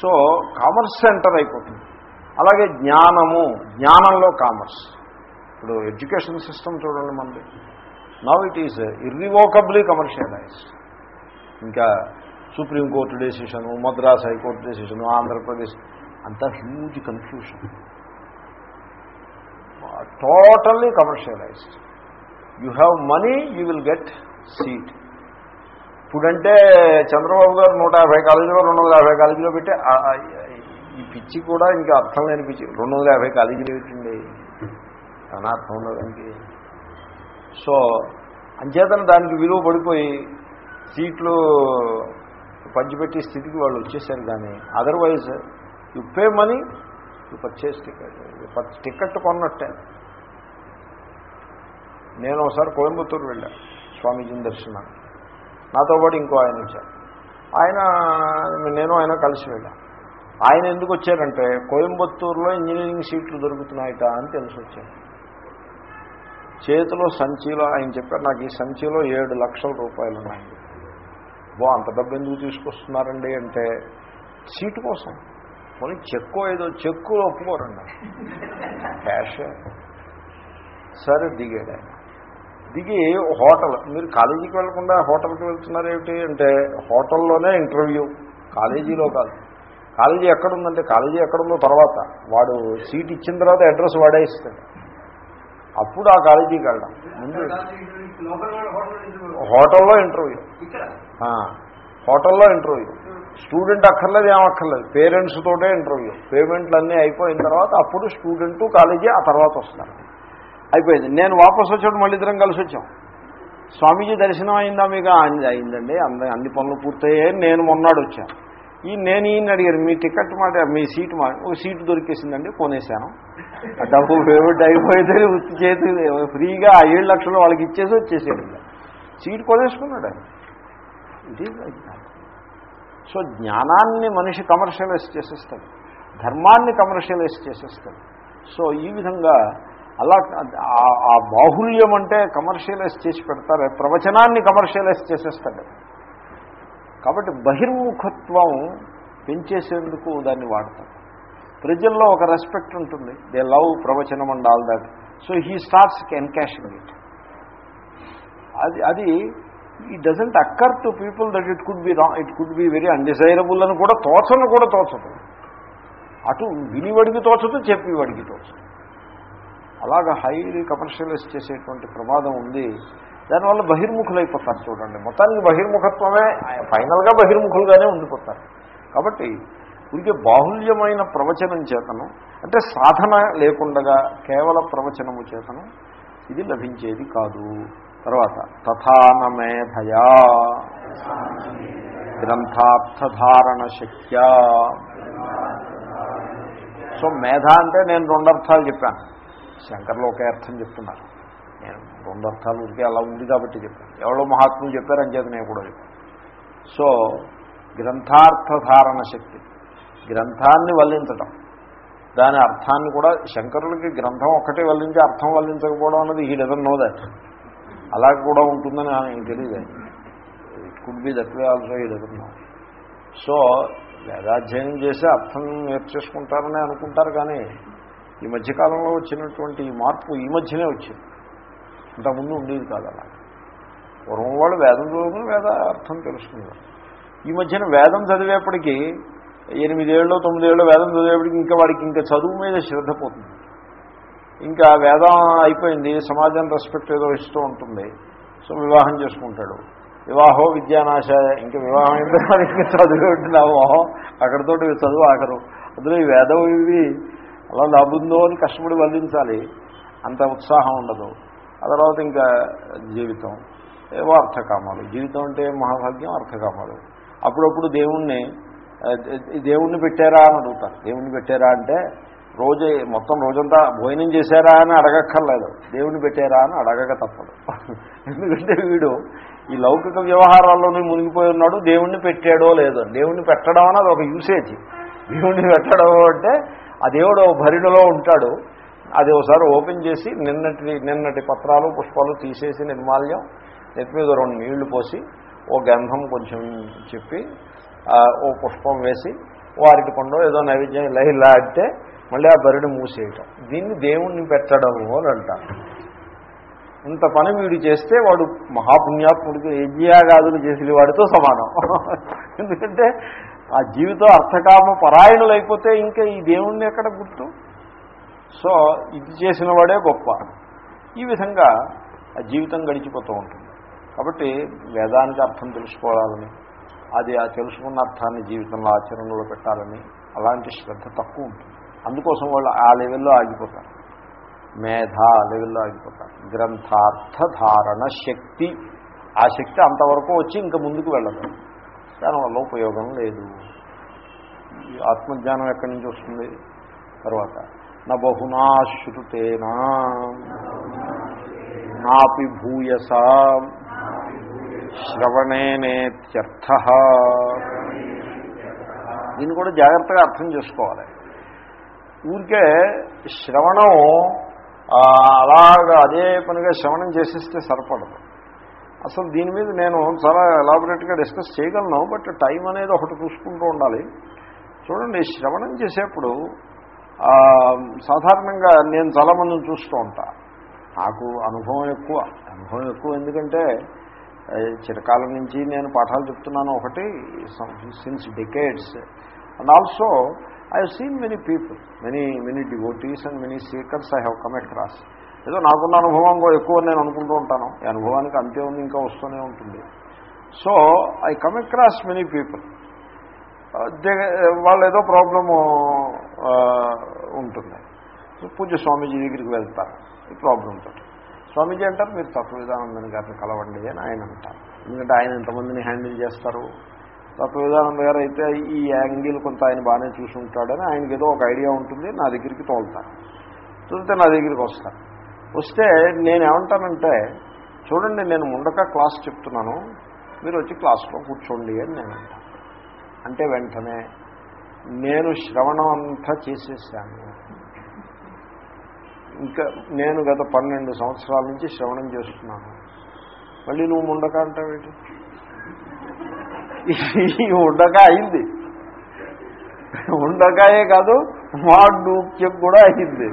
సో కామర్స్ సెంటర్ అయిపోతుంది. అలాగే జ్ఞానము జ్ఞానంలో కామర్స్. ఇప్పుడు ఎడ్యుకేషన్ సిస్టమ్ చూడండి మనది. Now it is irrevocably commercialised ఇంకా supreme court decision Madras high court decision Andhra Pradesh అంతా huge confusion totally commercialised you have money you will get seat ఇప్పుడంటే చంద్రబాబు గారు నూట యాభై కాలేజీలో రెండు వందల యాభై కాలేజీలో పెట్టి ఈ పిచ్చి కూడా ఇంకా అర్థం లేని పిచ్చి. రెండు వందల యాభై కాలేజీలు పెట్టండి. అని అర్థం దానికి. సో అంచేతన దానికి విలువ పడిపోయి సీట్లు పంచిపెట్టే స్థితికి వాళ్ళు వచ్చేసారు కానీ otherwise you pay money you purchase ticket ticket కొన్నట్టే. నేను ఒకసారి కోయంబత్తూరు వెళ్ళా స్వామీజీని దర్శనానికి. నాతో పాటు ఇంకో ఆయన వచ్చారు. ఆయన నేను ఆయన కలిసి వెళ్ళాను ఆయన ఎందుకు వచ్చారంటే కోయంబత్తూరులో ఇంజనీరింగ్ సీట్లు దొరుకుతున్నాయట అని తెలిసి వచ్చాను చేతిలో సంచిలో ఆయన చెప్పారు నాకు ఈ సంచిలో ఏడు లక్షల రూపాయలు ఉన్నాయి. బో అంత డబ్బు ఎందుకు తీసుకొస్తున్నారండి? అంటే సీటు కోసం. పోనీ చెక్కు ఏదో చెక్కు ఒప్పుకోరండి. క్యాష్. సరే దిగాడు ఆయన. దిగి హోటల్ మీరు కాలేజీకి వెళ్ళకుండా హోటల్కి వెళ్తున్నారు ఏమిటి అంటే హోటల్లోనే ఇంటర్వ్యూ కాలేజీలో కాదు. కాలేజీ ఎక్కడుందంటే కాలేజీ ఎక్కడుందో తర్వాత వాడు సీట్ ఇచ్చిన తర్వాత అడ్రస్ వాడే ఇస్తాడు. అప్పుడు ఆ కాలేజీకి వెళ్ళడం. ముందు హోటల్లో ఇంటర్వ్యూ. హోటల్లో ఇంటర్వ్యూ. స్టూడెంట్ అక్కర్లేదు ఏమక్కర్లేదు పేరెంట్స్ తోటే ఇంటర్వ్యూ. పేమెంట్లు అన్నీ అయిపోయిన తర్వాత అప్పుడు స్టూడెంట్ కాలేజీ ఆ తర్వాత వస్తారు. అయిపోయింది. నేను వాపసు వచ్చాడు మళ్ళీ ఇద్దరం కలిసి వచ్చాం. స్వామీజీ దర్శనం అయిందా మీకు? అయింది అయిందండి. అన్ని అన్ని పనులు పూర్తయ్యాయి. నేను మొన్నాడు వచ్చాను. ఈ నేను ఈయన అడిగారు మీ టికెట్ మాట మీ సీట్ మాట ఒక సీటు దొరికేసిందండి కొనేశాను డబ్బు పేమెంట్ అయిపోతే ఉత్తి చేతి ఫ్రీగా ఏడు లక్షలు వాళ్ళకి ఇచ్చేసి వచ్చేసాడు. సీట్ కొనేసుకున్నాడు ఆయన. ఇట్ ఈజ్ లైక్ సో జ్ఞానాన్ని మనిషి కమర్షియలైజ్ చేసేస్తాడు. ధర్మాన్ని కమర్షియలైజ్ చేసేస్తాడు. సో ఈ విధంగా అలా ఆ- బాహుల్యం అంటే కమర్షియలైజ్ చేసి పెడతారు ప్రవచనాన్ని కమర్షియలైజ్ చేసేస్తాడు కాబట్టి బహిర్ముఖత్వం పెంచేసేందుకు దాన్ని వాడతాం ప్రజల్లో ఒక రెస్పెక్ట్ ఉంటుంది దే లవ్ ప్రవచనం and all that. So he starts encashing it అది అది ఈ doesn't occur to people that it could be wrong it could be very undesirable అని కూడా తోచను కూడా తోచదు. అటు వినివాడికి తోచదు చెప్పేవాడికి తోచదు. అలాగ హైలీ కమర్షియలైజ్ చేసేటువంటి ప్రమాదం ఉంది. దానివల్ల బహిర్ముఖులైపోతారు చూడండి. మొత్తానికి బహిర్ముఖత్వమే ఫైనల్గా బహిర్ముఖులుగానే ఉండిపోతారు. కాబట్టి ఉనికి బాహుల్యమైన ప్రవచనం చేతను అంటే సాధన లేకుండగా కేవల ప్రవచనము చేతను ఇది లభించేది కాదు. తర్వాత తథానమేధయా గ్రంథార్థధారణ శక్త్యా సో మేధ అంటే నేను రెండర్థాలు చెప్పాను. శంకర్లు ఒకే అర్థం చెప్తున్నారు. నేను రెండు అర్థాలు ఉంటే అలా ఉంది కాబట్టి చెప్పాను. ఎవరో మహాత్ములు చెప్పారని చేత నేను కూడా చెప్పాను. సో గ్రంథార్థధారణ శక్తి. గ్రంథాన్ని వల్లించటం. దాని అర్థాన్ని కూడా శంకరులకి గ్రంథం ఒక్కటే వల్లించి అర్థం వల్లించకపోవడం అన్నది ఈ డజన్ నో దట్ అలా కూడా ఉంటుందని ఆయన తెలియదు it could be that way also ఈ డజన్ నో సో వేదాధ్యయనం చేసి అర్థం నేర్చేసుకుంటారని అనుకుంటారు కానీ ఈ మధ్యకాలంలో వచ్చినటువంటి ఈ మార్పు ఈ మధ్యనే వచ్చింది. ఇంతకుముందు ఉండేది కాదు అలా. పూర్వం వాళ్ళు వేదం చదువుకుని వేద అర్థం తెలుసుకున్నారు. ఈ మధ్యన వేదం చదివేప్పటికీ ఎనిమిదేళ్ళు తొమ్మిదేళ్ళు వేదం చదివేప్పటికి ఇంకా వాడికి ఇంకా చదువు మీద శ్రద్ధ పోతుంది. ఇంకా వేదం అయిపోయింది సమాజం రెస్పెక్ట్ ఏదో ఇస్తూ ఉంటుంది. సో వివాహం చేసుకుంటాడు. వివాహో విద్యానాశ ఇంకా వివాహం అయిన తర్వాత ఇంకా చదువు ఉంటున్నామో అక్కడితోటి చదువు ఆఖరు అందులో ఈ వేదం ఇవి అలా లాభుందో అని కష్టపడి వల్లించాలి అంత ఉత్సాహం ఉండదు. ఆ తర్వాత ఇంకా జీవితం ఏవో అర్థకామాలు జీవితం అంటే మహాభాగ్యం అర్థకామాలు. అప్పుడప్పుడు దేవుణ్ణి దేవుణ్ణి పెట్టారా అని అడుగుతారు. దేవుణ్ణి పెట్టారా అంటే రోజు మొత్తం రోజంతా భోజనం చేశారా అని అడగక్కర్లేదు. దేవుణ్ణి పెట్టారా అని అడగక తప్పదు. ఎందుకంటే వీడు ఈ లౌకిక వ్యవహారాల్లోనే మునిగిపోయి ఉన్నాడు. దేవుణ్ణి పెట్టాడో లేదో. దేవుణ్ణి పెట్టడం అన్నది ఒక యూసేజ్ దేవుణ్ణి పెట్టడం అంటే ఆ దేవుడు ఓ భరిణలో ఉంటాడు. అది ఒకసారి ఓపెన్ చేసి నిన్నటి నిన్నటి పత్రాలు పుష్పాలు తీసేసి నిర్మాల్యం. నెత్తి మీద రెండు నీళ్ళు పోసి ఓ గంధం కొంచెం చెప్పి ఓ పుష్పం వేసి వారికి అరటి పండు ఏదో నైవేద్యం ఇలా ఇలా అంటే మళ్ళీ ఆ బరిని మూసేయటం. దీన్ని దేవుణ్ణి పెట్టడం అని అంటారు. ఇంత పని వీడు చేస్తే వాడు మహాపుణ్యాత్ముడికి యజ్ఞయాగాదులు చేసిన వాడితో సమానం. *laughs* ఎందుకంటే ఆ జీవితం అర్థకామ పరాయణులైపోతే ఇంకా ఈ దేవుణ్ణి ఎక్కడ గుర్తు? సో ఇది చేసిన వాడే గొప్ప. ఈ విధంగా ఆ జీవితం గడిచిపోతూ ఉంటుంది. కాబట్టి వేదానికి అర్థం తెలుసుకోవాలని అది ఆ తెలుసుకున్న అర్థాన్ని జీవితంలో ఆచరణలో పెట్టాలని అలాంటి శ్రద్ధ తక్కువ ఉంటుంది. అందుకోసం వాళ్ళు ఆ లెవెల్లో ఆగిపోతారు. మేధా లెవెల్లో ఆగిపోతారు. గ్రంథార్థ ధారణ శక్తి. ఆ శక్తి అంతవరకు వచ్చి ఇంకా ముందుకు వెళ్ళదు. దానివల్ల ఉపయోగం లేదు. ఆత్మజ్ఞానం ఎక్కడి నుంచి వస్తుంది? తర్వాత నా బహునాశ్రుతేనా నాపి భూయస? శ్రవణేనేత్యర్థ? దీన్ని కూడా జాగ్రత్తగా అర్థం చేసుకోవాలి. ఊరికే శ్రవణం అలాగా అదే పనిగా శ్రవణం చేసేస్తే సరిపడదు. అసలు దీని మీద నేను చాలా ఎలాబొరేట్గా డిస్కస్ చేయగలను బట్ టైం అనేది ఒకటి చూసుకుంటూ ఉండాలి. చూడండి శ్రవణం చేసేప్పుడు సాధారణంగా నేను చాలామందిని చూస్తూ ఉంటా. నాకు అనుభవం ఎక్కువ. అనుభవం ఎక్కువ ఎందుకంటే చిరకాలం నుంచి నేను పాఠాలు చెప్తున్నాను ఒకటి since decades and also I have seen many people many many devotees and many seekers I have come across ఏదో నాకున్న అనుభవం ఎక్కువ నేను అనుకుంటూ ఉంటాను. ఈ అనుభవానికి అంతే ఉంది ఇంకా వస్తూనే ఉంటుంది. So I come across many people వాళ్ళు ఏదో ప్రాబ్లము uh, ఉంటుంది. పూజ స్వామీజీ దగ్గరికి వెళ్తారు. ఈ ప్రాబ్లంతో స్వామీజీ అంటారు మీరు తత్వ విధానందని గారిని కలవండి అని ఆయన అంటారు. ఎందుకంటే ఆయన ఎంతమందిని హ్యాండిల్ చేస్తారు. తత్వ విధానం గారు అయితే ఈ యాంగిల్ కొంత ఆయన బాగానే చూసి ఉంటాడని ఆయనకి ఏదో ఒక ఐడియా ఉంటుంది నా దగ్గరికి తోలుతారు. తోలితే నా దగ్గరికి వస్తారు. వస్తే నేను ఏమంటానంటే చూడండి నేను ముండక క్లాస్ చెప్తున్నాను. మీరు వచ్చి క్లాస్లో కూర్చోండి అని నేను అంటాను అంటే వెంటనే నేను శ్రవణం అంతా చేసేసాను. ఇంకా నేను గత పన్నెండు సంవత్సరాల నుంచి శ్రవణం చేస్తున్నాను. మళ్ళీ నువ్వు ముండక అంటావేంటి ఈ ఉండక అయింది. ఉండకాయే కాదు మాడ్డూక్యం కూడా అయింది.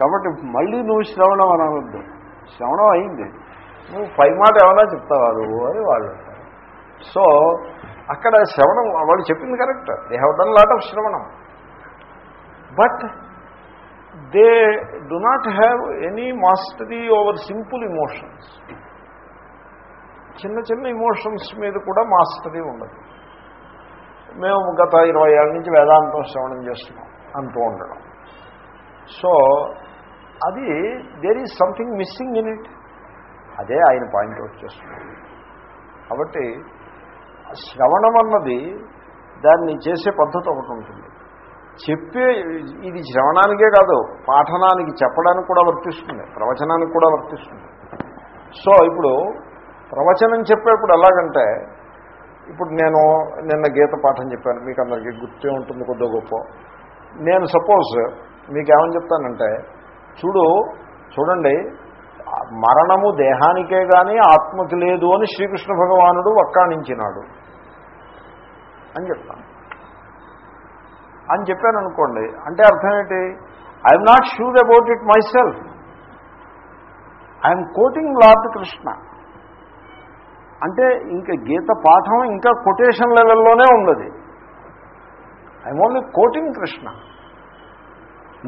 కాబట్టి మళ్ళీ నువ్వు శ్రవణం అనవద్దు. శ్రవణం అయింది. నువ్వు పై మాట ఏమైనా చెప్తావా? నువ్వు అని వాళ్ళు సో అక్కడ శ్రవణం వాళ్ళు చెప్పింది correct. They have done lot of శ్రవణం. But they do not have any mastery over simple emotions చిన్న చిన్న ఇమోషన్స్ మీద కూడా మాస్టరీ ఉండదు. మేము గత ఇరవై ఏళ్ళ నుంచి వేదాంతం శ్రవణం చేస్తున్నాం. అంటూ ఉండడం. సో అది there is something missing in it అదే ఆయన పాయింట్అవుట్ చేస్తున్నాడు. కాబట్టి శ్రవణం అన్నది దాన్ని చేసే పద్ధతి ఒకటి ఉంటుంది. చెప్పే ఇది శ్రవణానికే కాదు పాఠనానికి చెప్పడానికి కూడా వర్తిస్తుంది ప్రవచనానికి కూడా వర్తిస్తుంది. సో ఇప్పుడు ప్రవచనం చెప్పేప్పుడు ఎలాగంటే ఇప్పుడు నేను నిన్న గీత పాఠం చెప్పాను మీకు అందరికీ గుర్తే ఉంటుంది కొద్దిగా గొప్ప. నేను సపోజ్ మీకు ఏమని చెప్తానంటే చూడు చూడండి మరణము దేహానికే కానీ ఆత్మకి లేదు అని శ్రీకృష్ణ భగవానుడు వక్కాణించినాడు అని చెప్తాను. అని చెప్పాను అనుకోండి అంటే అర్థం ఏంటి? I'm not sure about it myself I'm quoting Lord Krishna అంటే ఇంకా గీత పాఠం ఇంకా కొటేషన్ లెవెల్లోనే ఉన్నది. ఐఎమ్ ఓన్లీ కోటింగ్ కృష్ణ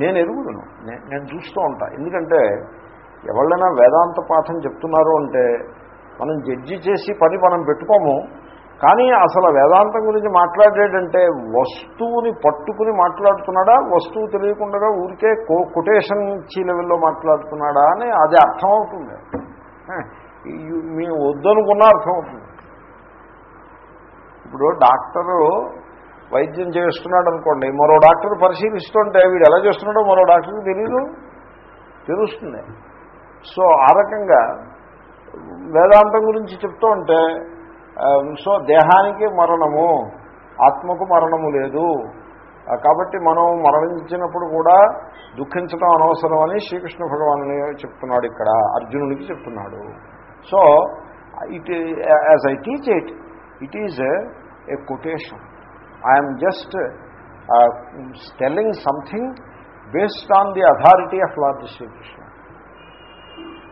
నేను ఎరుగుదును నేను చూస్తూ ఉంటా. ఎందుకంటే ఎవళ్ళైనా వేదాంత పాఠం చెప్తున్నారు అంటే మనం జడ్జి చేసి పని మనం పెట్టుకోము. కానీ అసలు వేదాంతం గురించి మాట్లాడేటంటే వస్తువుని పట్టుకుని మాట్లాడుతున్నాడా? వస్తువు తెలియకుండా ఊరికే కో కొటేషన్ ఇచ్చి లెవెల్లో మాట్లాడుతున్నాడా అని అది అర్థమవుతుంది. మేము మీ వద్దనుకున్న అర్థమవుతుంది. ఇప్పుడు డాక్టరు వైద్యం చేస్తున్నాడు అనుకోండి మరో డాక్టర్ పరిశీలిస్తుంటే వీడు ఎలా చేస్తున్నాడో మరో డాక్టర్కి తెలీదు తెలుస్తుంది. సో ఆ రకంగా వేదాంతం గురించి చెప్తూ ఉంటే సో దేహానికి మరణము ఆత్మకు మరణము లేదు. కాబట్టి మనం మరణించినప్పుడు కూడా దుఃఖించడం అనవసరం అని శ్రీకృష్ణ భగవాను చెప్తున్నాడు ఇక్కడ అర్జునుడికి చెప్తున్నాడు. So it as I teach it it is a quotation I'm just telling something based on the authority of lord Shri Krishna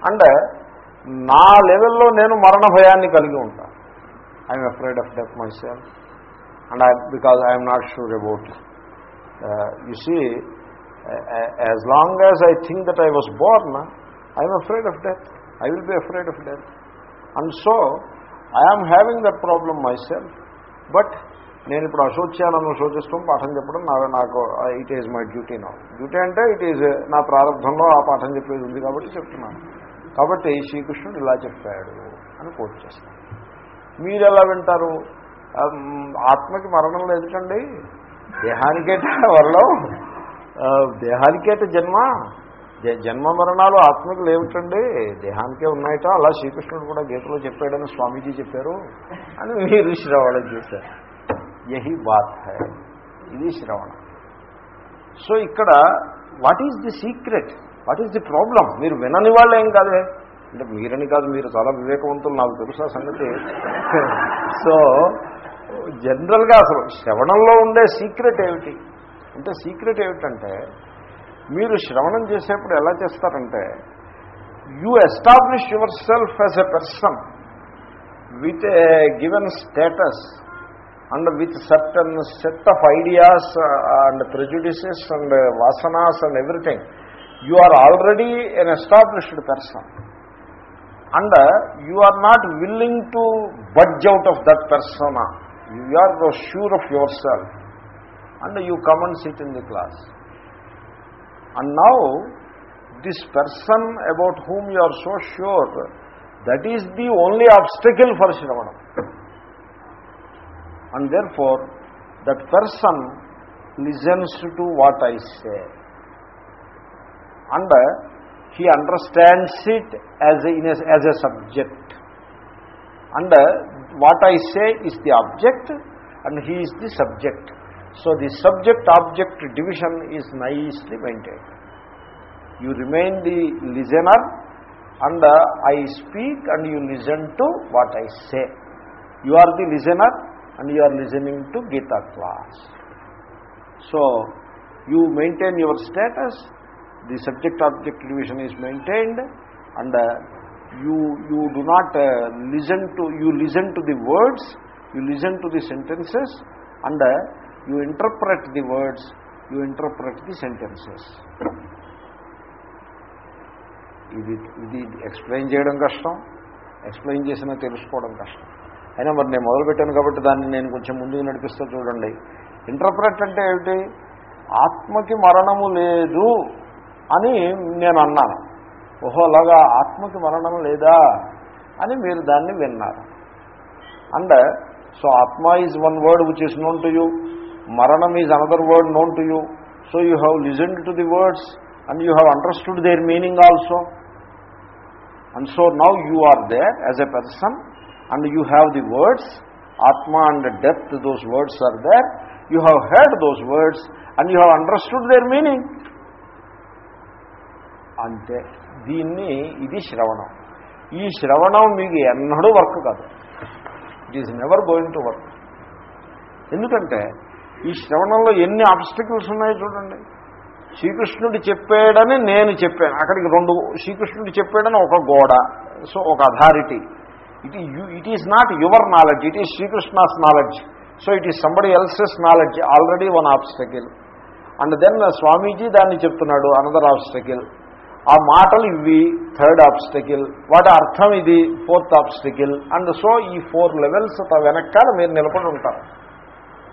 and నా లెవెల్లో నేను మరణ భయాన్ని కలిగి ఉంటాను I'm afraid of death my self and I because I'm not sure about you see as long as I think that I was born I'm afraid of death I will be afraid of death and so I am having that problem myself but నేను ఇప్పుడు అశోచ్యాలను శోచిస్తూ పాఠం చెప్పడం నా నాకు ఇట్ ఈజ్ మై డ్యూటీ నా డ్యూటీ అంటే ఇట్ ఈజ్ నా ప్రారంభంలో ఆ పాఠం చెప్పేది ఉంది కాబట్టి చెప్తున్నాను. కాబట్టి శ్రీకృష్ణుడు ఇలా చెప్పాడు అని కోట్ చేస్తాను. మీరు ఎలా వింటారు ఆత్మకి మరణం లేదుటండి. దేహానికేట మరణం దేహానికేట జన్మ. జ- జన్మ మరణాలు ఆత్మకి లేవుటండి. దేహానికే ఉన్నాయట. అలా శ్రీకృష్ణుడు కూడా గీతలో చెప్పాడని స్వామీజీ చెప్పారు అని మీరు శ్రవణం చేశారు. యహి బాత్ హై. ఇది శ్రవణ. సో ఇక్కడ what is the secret? What is the problem? మీరు వినని వాళ్ళు ఏం కాదే అంటే మీరని కాదు మీరు చాలా వివేకవంతులు నాకు తెలుసు సంగతి. సో జనరల్గా అసలు శ్రవణంలో ఉండే సీక్రెట్ ఏమిటి? అంటే సీక్రెట్ ఏమిటంటే మీరు శ్రవణం చేసేప్పుడు ఎలా చేస్తారంటే you establish yourself as a person with a given status Under with certain set of ideas uh, and prejudices and uh, vasanas and everything, you are already an established person. And uh, you are not willing to budge out of that persona. You are sure of yourself. And you come and sit in the class. And now, this person about whom you are so sure, that is the only obstacle for Shravanam and therefore that person listens to what I say. And uh, he understands it as a, a, as a subject. And uh, what I say is the object and he is the subject. So the subject object division is nicely maintained. You remain the listener and uh, I speak and you listen to what I say. You are the listener and you are listening to Gita class. So, you maintain your status, the subject-object division is maintained, and uh, you, you do not uh, listen to, you listen to the words, you listen to the sentences, and uh, you interpret the words, you interpret the sentences. ఇది ఇది ఎక్స్ప్లెయిన్ చేయడం కష్టం ఎక్స్ప్లెయిన్ చేసినా తెలుసుకోవడం కష్టం అయినా మరి నేను మొదలుపెట్టాను కాబట్టి దాన్ని నేను కొంచెం ముందుకు నడిపిస్తూ చూడండి. ఇంటర్ప్రెట్ అంటే ఏమిటి? ఆత్మకి మరణము లేదు అని నేను అన్నాను. ఓహో అలాగా ఆత్మకి మరణం లేదా అని మీరు దాన్ని విన్నారు. అండ్ సో ఆత్మ is one word which is known to you మరణం is another word known to you so you have listened to the words and you have understood their meaning also and so now you are there as a person and you have the words, Atma and death, those words are there. You have heard those words and you have understood their meaning. అంతే దీన్ని ఇది శ్రవణం. ఈ శ్రవణం మీకు ఎన్నడూ వర్క్ కాదు. It is never going to work ఎందుకంటే ఈ శ్రవణంలో ఎన్ని ఆబ్స్టికల్స్ ఉన్నాయో చూడండి. శ్రీకృష్ణుడు చెప్పాడని నేను చెప్పాను. అక్కడికి రెండు శ్రీకృష్ణుడు చెప్పాడని ఒక గోడ సో ఒక authority it it is not your knowledge it is Shri Krishna's knowledge so it is somebody else's knowledge already one obstacle and then Swamiji దాన్ని చెప్తున్నాడు అనదర్ ఆబ్స్టకిల్ ఆ మాటలు ఇవి థర్డ్ ఆబ్స్టకిల్ వాటి అర్థం ఇది ఫోర్త్ ఆబ్స్టకిల్ అండ్ సో ఈ ఫోర్ లెవెల్స్ వెనకాల మీరు నిలబడి ఉంటారు.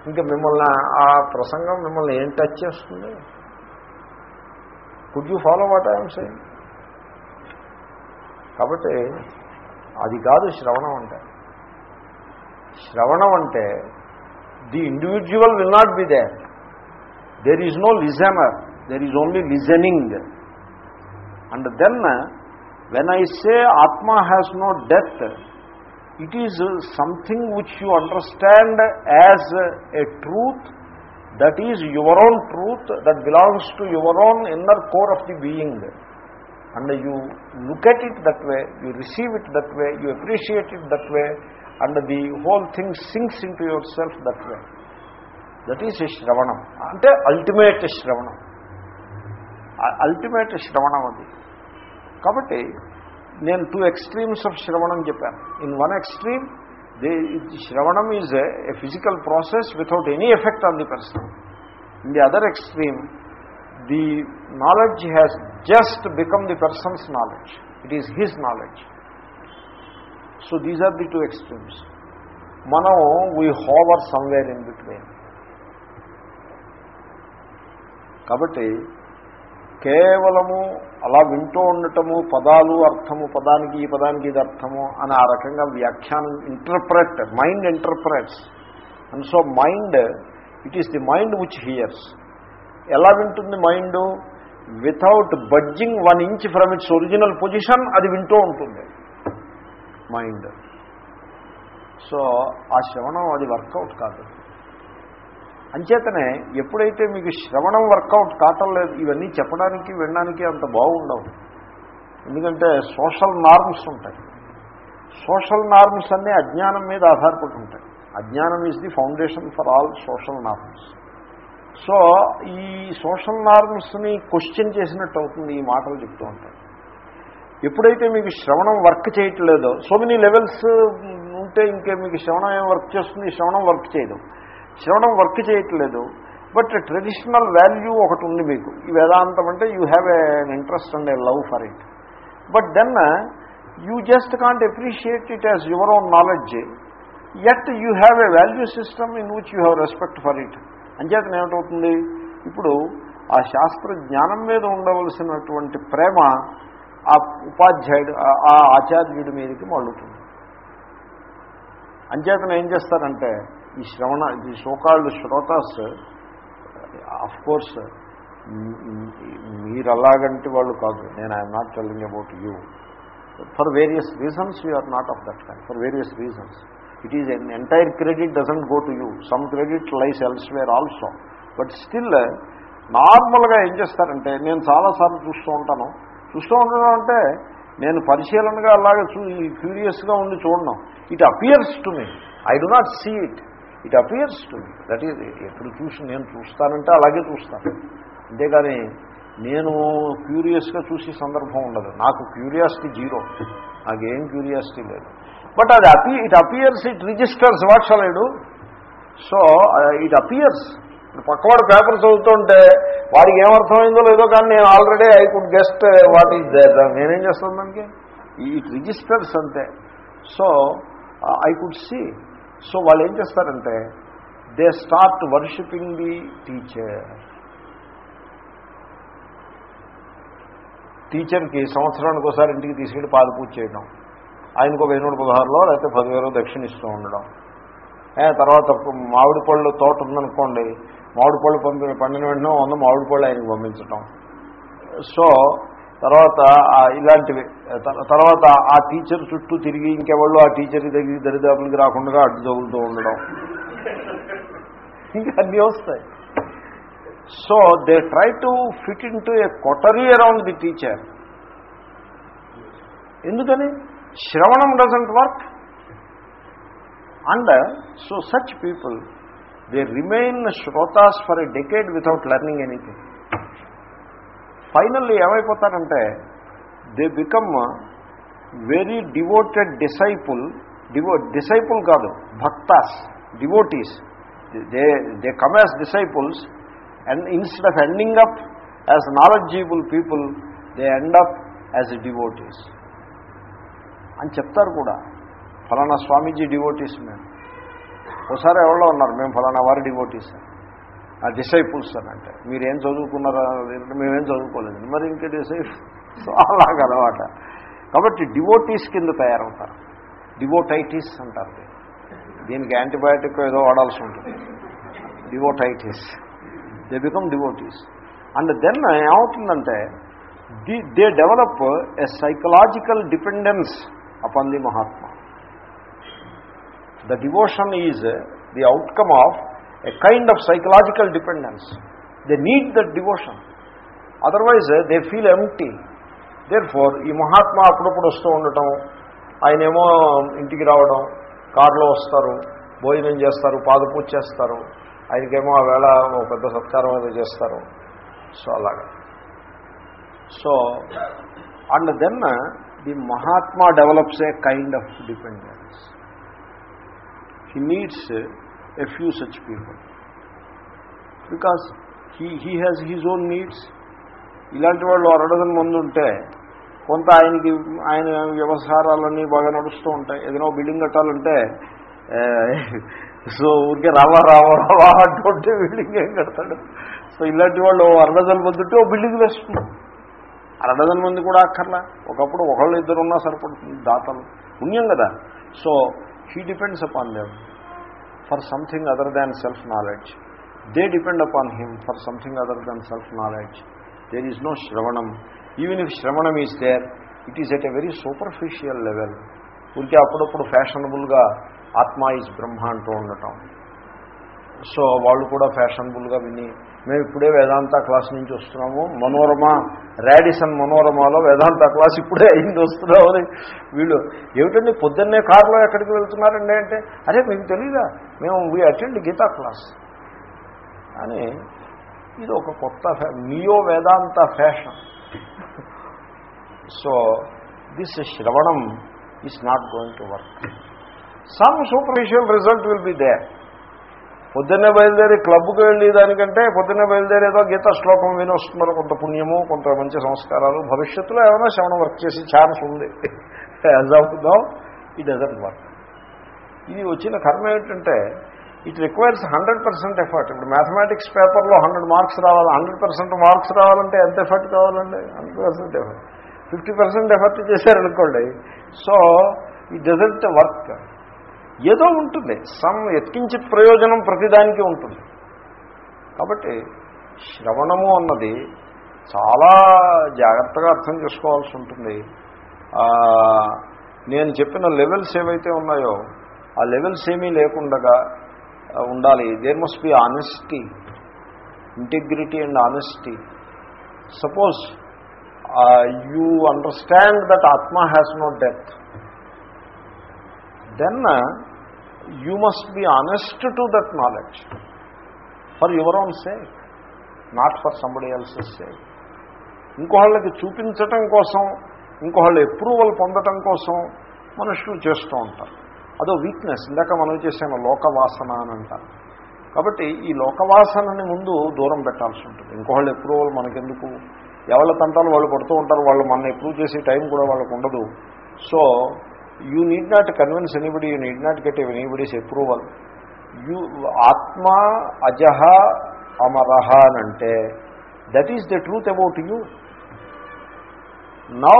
ఇంకా మిమ్మల్ని ఆ ప్రసంగం మిమ్మల్ని ఏం టచ్ చేస్తుంది? Could you follow what I'm saying కాబట్టి అది కాదు శ్రవణం అంటే. శ్రవణం అంటే the individual will not be there. There is no listener there is only listening. And then when I say ఆత్మ has no death it is something which you understand as a truth that is your own truth that belongs to your own inner core of the being. and you look at it that way, you receive it that way, you appreciate it that way, and the whole thing sinks into yourself that way. That is a Shravanam. అంటే అల్టిమేట్ శ్రవణం అల్టిమేట్ శ్రవణం అది కాబట్టి నేను టూ ఎక్స్ట్రీమ్స్ ఆఫ్ శ్రవణం చెప్పాను in one extreme the shravanam is a physical process without any effect on the person in the other extreme the knowledge has just become the person's knowledge it is his knowledge so these are the two extremes మనం we hover somewhere in between కాబట్టి కేవలము అలా వింటూ ఉండటము పదాలు అర్థము పదానికి ఈ పదానికి ఇది అర్థము అని ఆ రకంగా వ్యాఖ్యానం interpret mind interprets and so mind it is the mind which hears ఎలా వింటుంది mind without budging one inch from its original position అది వింటూ ఉంటుంది. మైండ్ సో ఆ శ్రవణం అది వర్కౌట్ కాదు. అంచేతనే ఎప్పుడైతే మీకు శ్రవణం వర్కౌట్ కావటం లేదు ఇవన్నీ చెప్పడానికి వినడానికి అంత బాగుండవు. ఎందుకంటే సోషల్ నార్మ్స్ ఉంటాయి. సోషల్ నార్మ్స్ అన్నీ అజ్ఞానం మీద ఆధారపడి ఉంటాయి. అజ్ఞానం is the foundation for all social norms so ఈ సోషల్ నార్మ్స్ని క్వశ్చన్ చేసినట్టు అవుతుంది ఈ మాటలు చెప్తూ ఉంటాయి. ఎప్పుడైతే మీకు శ్రవణం వర్క్ చేయట్లేదో సో మెనీ లెవెల్స్ ఉంటే ఇంకే మీకు శ్రవణం ఏం వర్క్ చేస్తుంది? శ్రవణం వర్క్ చేయదు. శ్రవణం వర్క్ చేయట్లేదు బట్ ట్రెడిషనల్ వాల్యూ ఒకటి ఉంది మీకు. ఈ వేదాంతం అంటే you have an interest and a love for it but then you just can't appreciate it as your own knowledge at you have a value system in which you have respect for it అంచేతన ఏమిటవుతుంది ఇప్పుడు ఆ శాస్త్ర జ్ఞానం మీద ఉండవలసినటువంటి ప్రేమ ఆ ఉపాధ్యాయుడు ఆ ఆచార్యుడి మీదకి మళ్ళుతుంది. అంచేతన ఏం చేస్తారంటే ఈ శ్రవణ ఈ సోకాళ్ళు శ్రోతాస్ ఆఫ్ కోర్స్ మీరు అలాగంటి వాళ్ళు కాదు. నేను I'm not telling about you. For various reasons you are not of that kind. For various reasons. It is an entire credit doesn't go to you some credit lies elsewhere also but still నార్మల్గా ఏం చేస్తారంటే నేను చాలాసార్లు చూస్తూ ఉంటాను. చూస్తూ ఉండడం అంటే నేను పరిశీలనగా అలాగే చూ క్యూరియస్గా ఉండి చూడడం it appears to me I do not see it it appears to me that is ఎప్పుడు చూసి నేను చూస్తానంటే అలాగే చూస్తాను అంతేగాని నేను క్యూరియస్గా చూసే సందర్భం ఉండదు. నాకు క్యూరియాసిటీ జీరో. నాకేం క్యూరియాసిటీ లేదు. బట్ అది అపీ ఇట్ అపియర్స్ ఇట్ రిజిస్టర్స్ వాట్సలేడు సో ఇట్ అపియర్స్ పక్కవాడు పేపర్ చదువుతుంటే వాడికి ఏమర్థమైందో లేదో కానీ నేను already I could guessed what is there నేనేం చేస్తాను దానికి? ఇట్ రిజిస్టర్స్ అంతే. So I could see. So వాళ్ళు ఏం చేస్తారంటే they start worshipping the teacher. టీచర్కి సంవత్సరానికి ఒకసారి ఇంటికి తీసుకెళ్ళి పాద పూజ చేయడం ఆయనకు వెయ్యి నూట పదహారులో లేకపోతే పదివేలు దక్షిణ ఇస్తూ ఉండడం తర్వాత మామిడి పళ్ళు తోట ఉందనుకోండి మామిడి పళ్ళు పంపిన పండిన వెంటనే వంద మామిడి పళ్ళు ఆయనకు పంపించటం. సో తర్వాత ఇలాంటివి తర్వాత ఆ టీచర్ చుట్టూ తిరిగి ఇంకెవాళ్ళు ఆ టీచర్ దగ్గర దరిదాపులకి రాకుండా అడ్డు తగులుతూ ఉండడం. ఇంకా అన్నీ వస్తాయి. So they try to fit in to a coterie around the teacher ఎందుకని? శ్రవణం doesn't work and so such people they remain శ్రోతాస్ for a decade without learning anything finally ఏమైపోతారంటే they become very devoted disciple డివో disciple కాదు bhaktas devotees they they come as disciples and instead of ending up as knowledgeable people they end up as devotees అని చెప్తారు కూడా. ఫలానా స్వామీజీ డివోటీస్ మేము. ఒకసారి ఎవరో ఉన్నారు మేము ఫలానా వారి డివోటీస్. ఆ డిసైపుల్స్ అని అంటే మీరేం చదువుకున్నారా మేమేం చదువుకోలేదు. మరి ఇంకా డిసైపుల్ సో అలాగనమాట కాబట్టి డివోటీస్ కింద తయారవుతారు. డివోటైటిస్ అంటారు దీనికి యాంటీబయాటిక్ ఏదో వాడాల్సి ఉంటుంది. Devotitis. They become devotees and then ఏమవుతుందంటే the they develop a psychological dependence upon the Mahatma the devotion is the outcome of a kind of psychological dependence they need that devotion otherwise they feel empty therefore ఈ మహాత్మా అప్పుడప్పుడు వస్తూ ఉండటం ఆయనేమో ఇంటికి రావడం కారులో వస్తారు భోజనం చేస్తారు పాదపూజ చేస్తారు ఆయనకేమో ఆ వేళ ఒక పెద్ద సత్కారం ఏదో చేస్తారు. సో అలాగా. So and then the Mahatma develops a kind of dependence. He needs a few such people. Because he he has his own needs. ఇలాంటి వాళ్ళు అరడదని మంది ఉంటే కొంత ఆయనకి ఆయన వ్యవహారాలన్నీ బాగా నడుస్తూ ఉంటాయి. ఏదైనా బిల్డింగ్ కట్టాలంటే సో ఊరికే రావా రావా రావా అంటుంటే బిల్డింగ్ ఏం కడతాడు? సో ఇలాంటి వాళ్ళు అరడజన్ మంది ఓ బిల్డింగ్ వేస్తున్నారు అరడజన్ మంది కూడా అక్కర్లా. ఒకప్పుడు ఒకళ్ళు ఇద్దరు ఉన్నా సరిపడుతుంది దాతలు. పుణ్యం కదా. So he depends upon them for something other than self knowledge they depend upon him for something other than self knowledge there is no శ్రవణం ఈవెన్ ఇఫ్ శ్రవణం is there it is at a very superficial level ఊరికే అప్పుడప్పుడు ఫ్యాషనబుల్గా ఆత్మ ఈజ్ బ్రహ్మ అంటూ ఉండటం. సో వాళ్ళు కూడా ఫ్యాషనబుల్గా విని మేము ఇప్పుడే వేదాంత క్లాస్ నుంచి వస్తున్నాము. మనోరమ రాడిసన్ మనోరమలో వేదాంత క్లాస్ ఇప్పుడే అయింది వస్తున్నామని వీళ్ళు. ఏమిటండి పొద్దున్నే కారులో ఎక్కడికి వెళ్తున్నారండి అంటే అరే మీకు తెలీదా? మేము వీ అటెండ్ గీతా క్లాస్. అని ఇది ఒక కొత్త ఫ్యా- neo Vedanta fashion. So this శ్రవణం is not going to work some superficial result will be there పొద్దున్నే బయలుదేరి క్లబ్కి వెళ్ళి దానికంటే పొద్దున్నే బయలుదేరి ఏదో గీత శ్లోకం విని వస్తున్నారు కొంత పుణ్యము కొంత మంచి సంస్కారాలు. భవిష్యత్తులో ఏమైనా శ్రవణం వర్క్ చేసి ఛాన్స్ ఉంది. As of now it doesn't work ఇది వచ్చిన కర్మ ఏంటంటే it requires hundred percent effort ఇప్పుడు మ్యాథమెటిక్స్ పేపర్లో హండ్రెడ్ మార్క్స్ రావాలి. హండ్రెడ్ పర్సెంట్ మార్క్స్ రావాలంటే ఎంత ఎఫర్ట్ కావాలండి? Hundred percent effort fifty percent effort చేశారనుకోండి. సో ఇట్ డజంట్ వర్క్ ఏదో ఉంటుంది. సమ్ ఎత్కించిత్ ప్రయోజనం ప్రతిదానికి ఉంటుంది. కాబట్టి శ్రవణము అన్నది చాలా జాగ్రత్తగా అర్థం చేసుకోవాల్సి ఉంటుంది. నేను చెప్పిన లెవెల్స్ ఏవైతే ఉన్నాయో ఆ లెవెల్స్ ఏమీ లేకుండగా ఉండాలి. There must be honesty integrity and honesty. Suppose you understand that ఆత్మ has no death. Then you must be honest to that knowledge for your own sake not for somebody somebody sake ఇంకోళ్ళకి చూపించటం కోసం ఇంకోళ్ళు అప్రూవల్ పొందటం కోసం మనుషులు చేస్తూ ఉంటారు. అదో వీక్నెస్ ఇందాక మనం చేసిన లోకవాసన అని అంటారు. కాబట్టి ఈ లోకవాసనని ముందు దూరం పెట్టాల్సి ఉంటుంది. ఇంకోళ్ళు అప్రూవల్ మనకెందుకు? ఎవళ్ళ తంటాలు వాళ్ళు పడుతూ ఉంటారు వాళ్ళు మన అప్రూవ్ చేసే టైం కూడా వాళ్ళకు ఉండదు. So you need not convince anybody you need not get anybody's approval you ఆత్మ అజహ అమరహ అని అంటే that is the truth about you now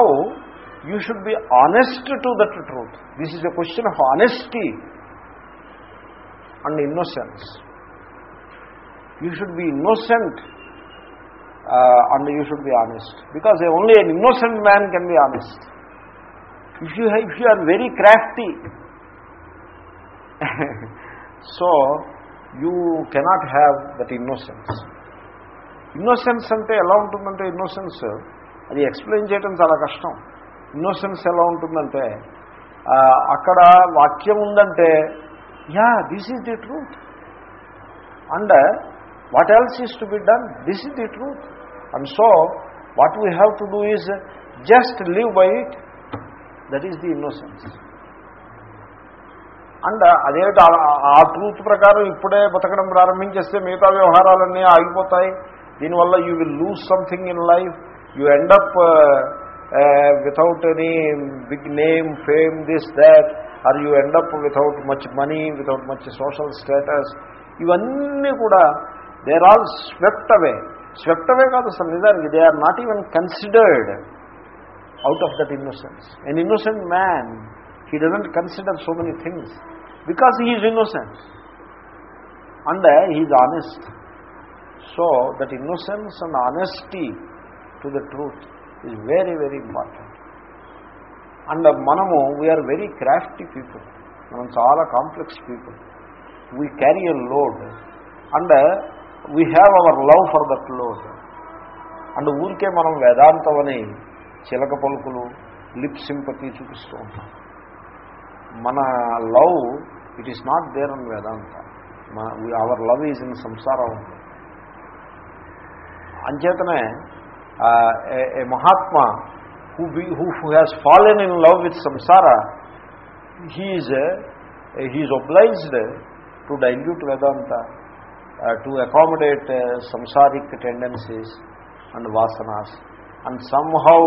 you should be honest to that truth this is a question of honesty and innocence you should be innocent and you should be honest because only an innocent man can be honest if you if you are very crafty so you cannot have that innocence innocence అంటే ఎలా ఉంటుందంటే ఇన్నోసెన్స్ అది ఎక్స్ప్లెయిన్ చేయడం చాలా కష్టం. ఇన్నోసెన్స్ ఎలా ఉంటుందంటే అక్కడ వాక్యం ఉందంటే yeah this is the truth and what else is to be done this is the truth and so what we have to do is just live by it that is the innocence and అదే ఆ ట్రూత్ ప్రకారం ఇప్పుడే బతకడం ప్రారంభించేస్తే మిగతా వ్యవహారాలన్నీ ఆగిపోతాయి. దీనివల్ల you will lose something in life you end up without any big name fame this that or you end up without much money without much social status ఇవన్నీ కూడా they are all swept away swept away కాదు అసలు. నిజానికి they are not even considered out of that innocence. An innocent man, he doesn't consider so many things because he is innocent and uh, he is honest. So that innocence and honesty to the truth is very, very important. And uh, మనము వీఆర్ వెరీ క్రాఫ్టీ పీపుల్ మనం చాలా complex people we carry a load and we have our love for that load and ఊరికే మనం వేదాంతం అని చిలక పలుకులు లిప్ సింపతి చూపిస్తూ ఉంటాం. మన love it is not there on Vedanta మన అవర్ లవ్ ఈజ్ ఇన్ సంసారం అంచేతనే a mahatma who be who who has fallen in love with samsara he is he is obliged to dilute Vedanta to accommodate samsaric tendencies and vasanas and somehow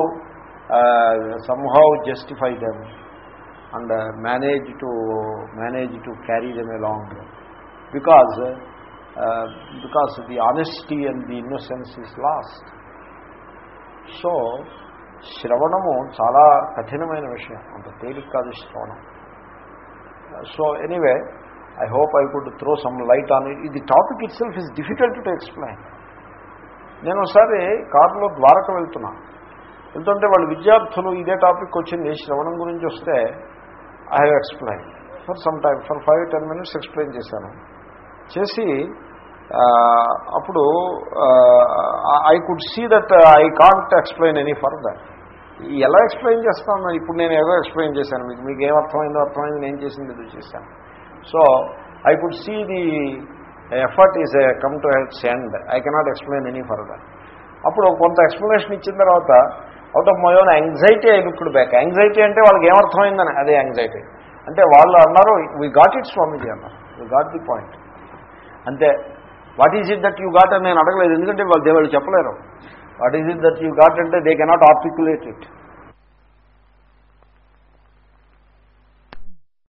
somehow justify them and uh, manage to manage to carry them along because uh, because the honesty and the innocence is lost so శ్రవణము చాలా కఠినమైన విషయం అంత తేలిక కాదు శ్రవణం so anyway I hope I could throw some light on it ఇది topic itself is difficult to explain నేను ఒకసారి కారులో ద్వారక వెళ్తున్నా. వెళ్తుంటే వాళ్ళు విద్యార్థులు ఇదే టాపిక్ వచ్చింది శ్రవణం గురించి వస్తే I have explain for some time for five ten minutes explain చేశాను. చేసి అప్పుడు I could see that I can't explain any further ఎలా ఎక్స్ప్లెయిన్ చేస్తాను? ఇప్పుడు నేను ఏదో ఎక్స్ప్లెయిన్ చేశాను. మీకు మీకు ఏం అర్థమైందో అర్థమైంది నేను చేసింది ఏదో చేశాను. So I could see the effort is come to health end I cannot explain any further అప్పుడు కొంత ఎక్స్ప్లెనేషన్ ఇచ్చిన తర్వాత out of my own anxiety I looked back anxiety అంటే వాళ్ళకి ఏమర్థమైందని? అదే యాంగ్జైటీ అంటే వాళ్ళు అన్నారు వీ గాట్ ఇట్ స్వామీజీ అన్నారు. వీ గాట్ ది పాయింట్ అంతే what is it that you got అని నేను అడగలేదు. ఎందుకంటే వాళ్ళు దేవుళ్ళు చెప్పలేరు. What is it that you got అంటే దే కెనాట్ ఆర్టికులేట్ ఇట్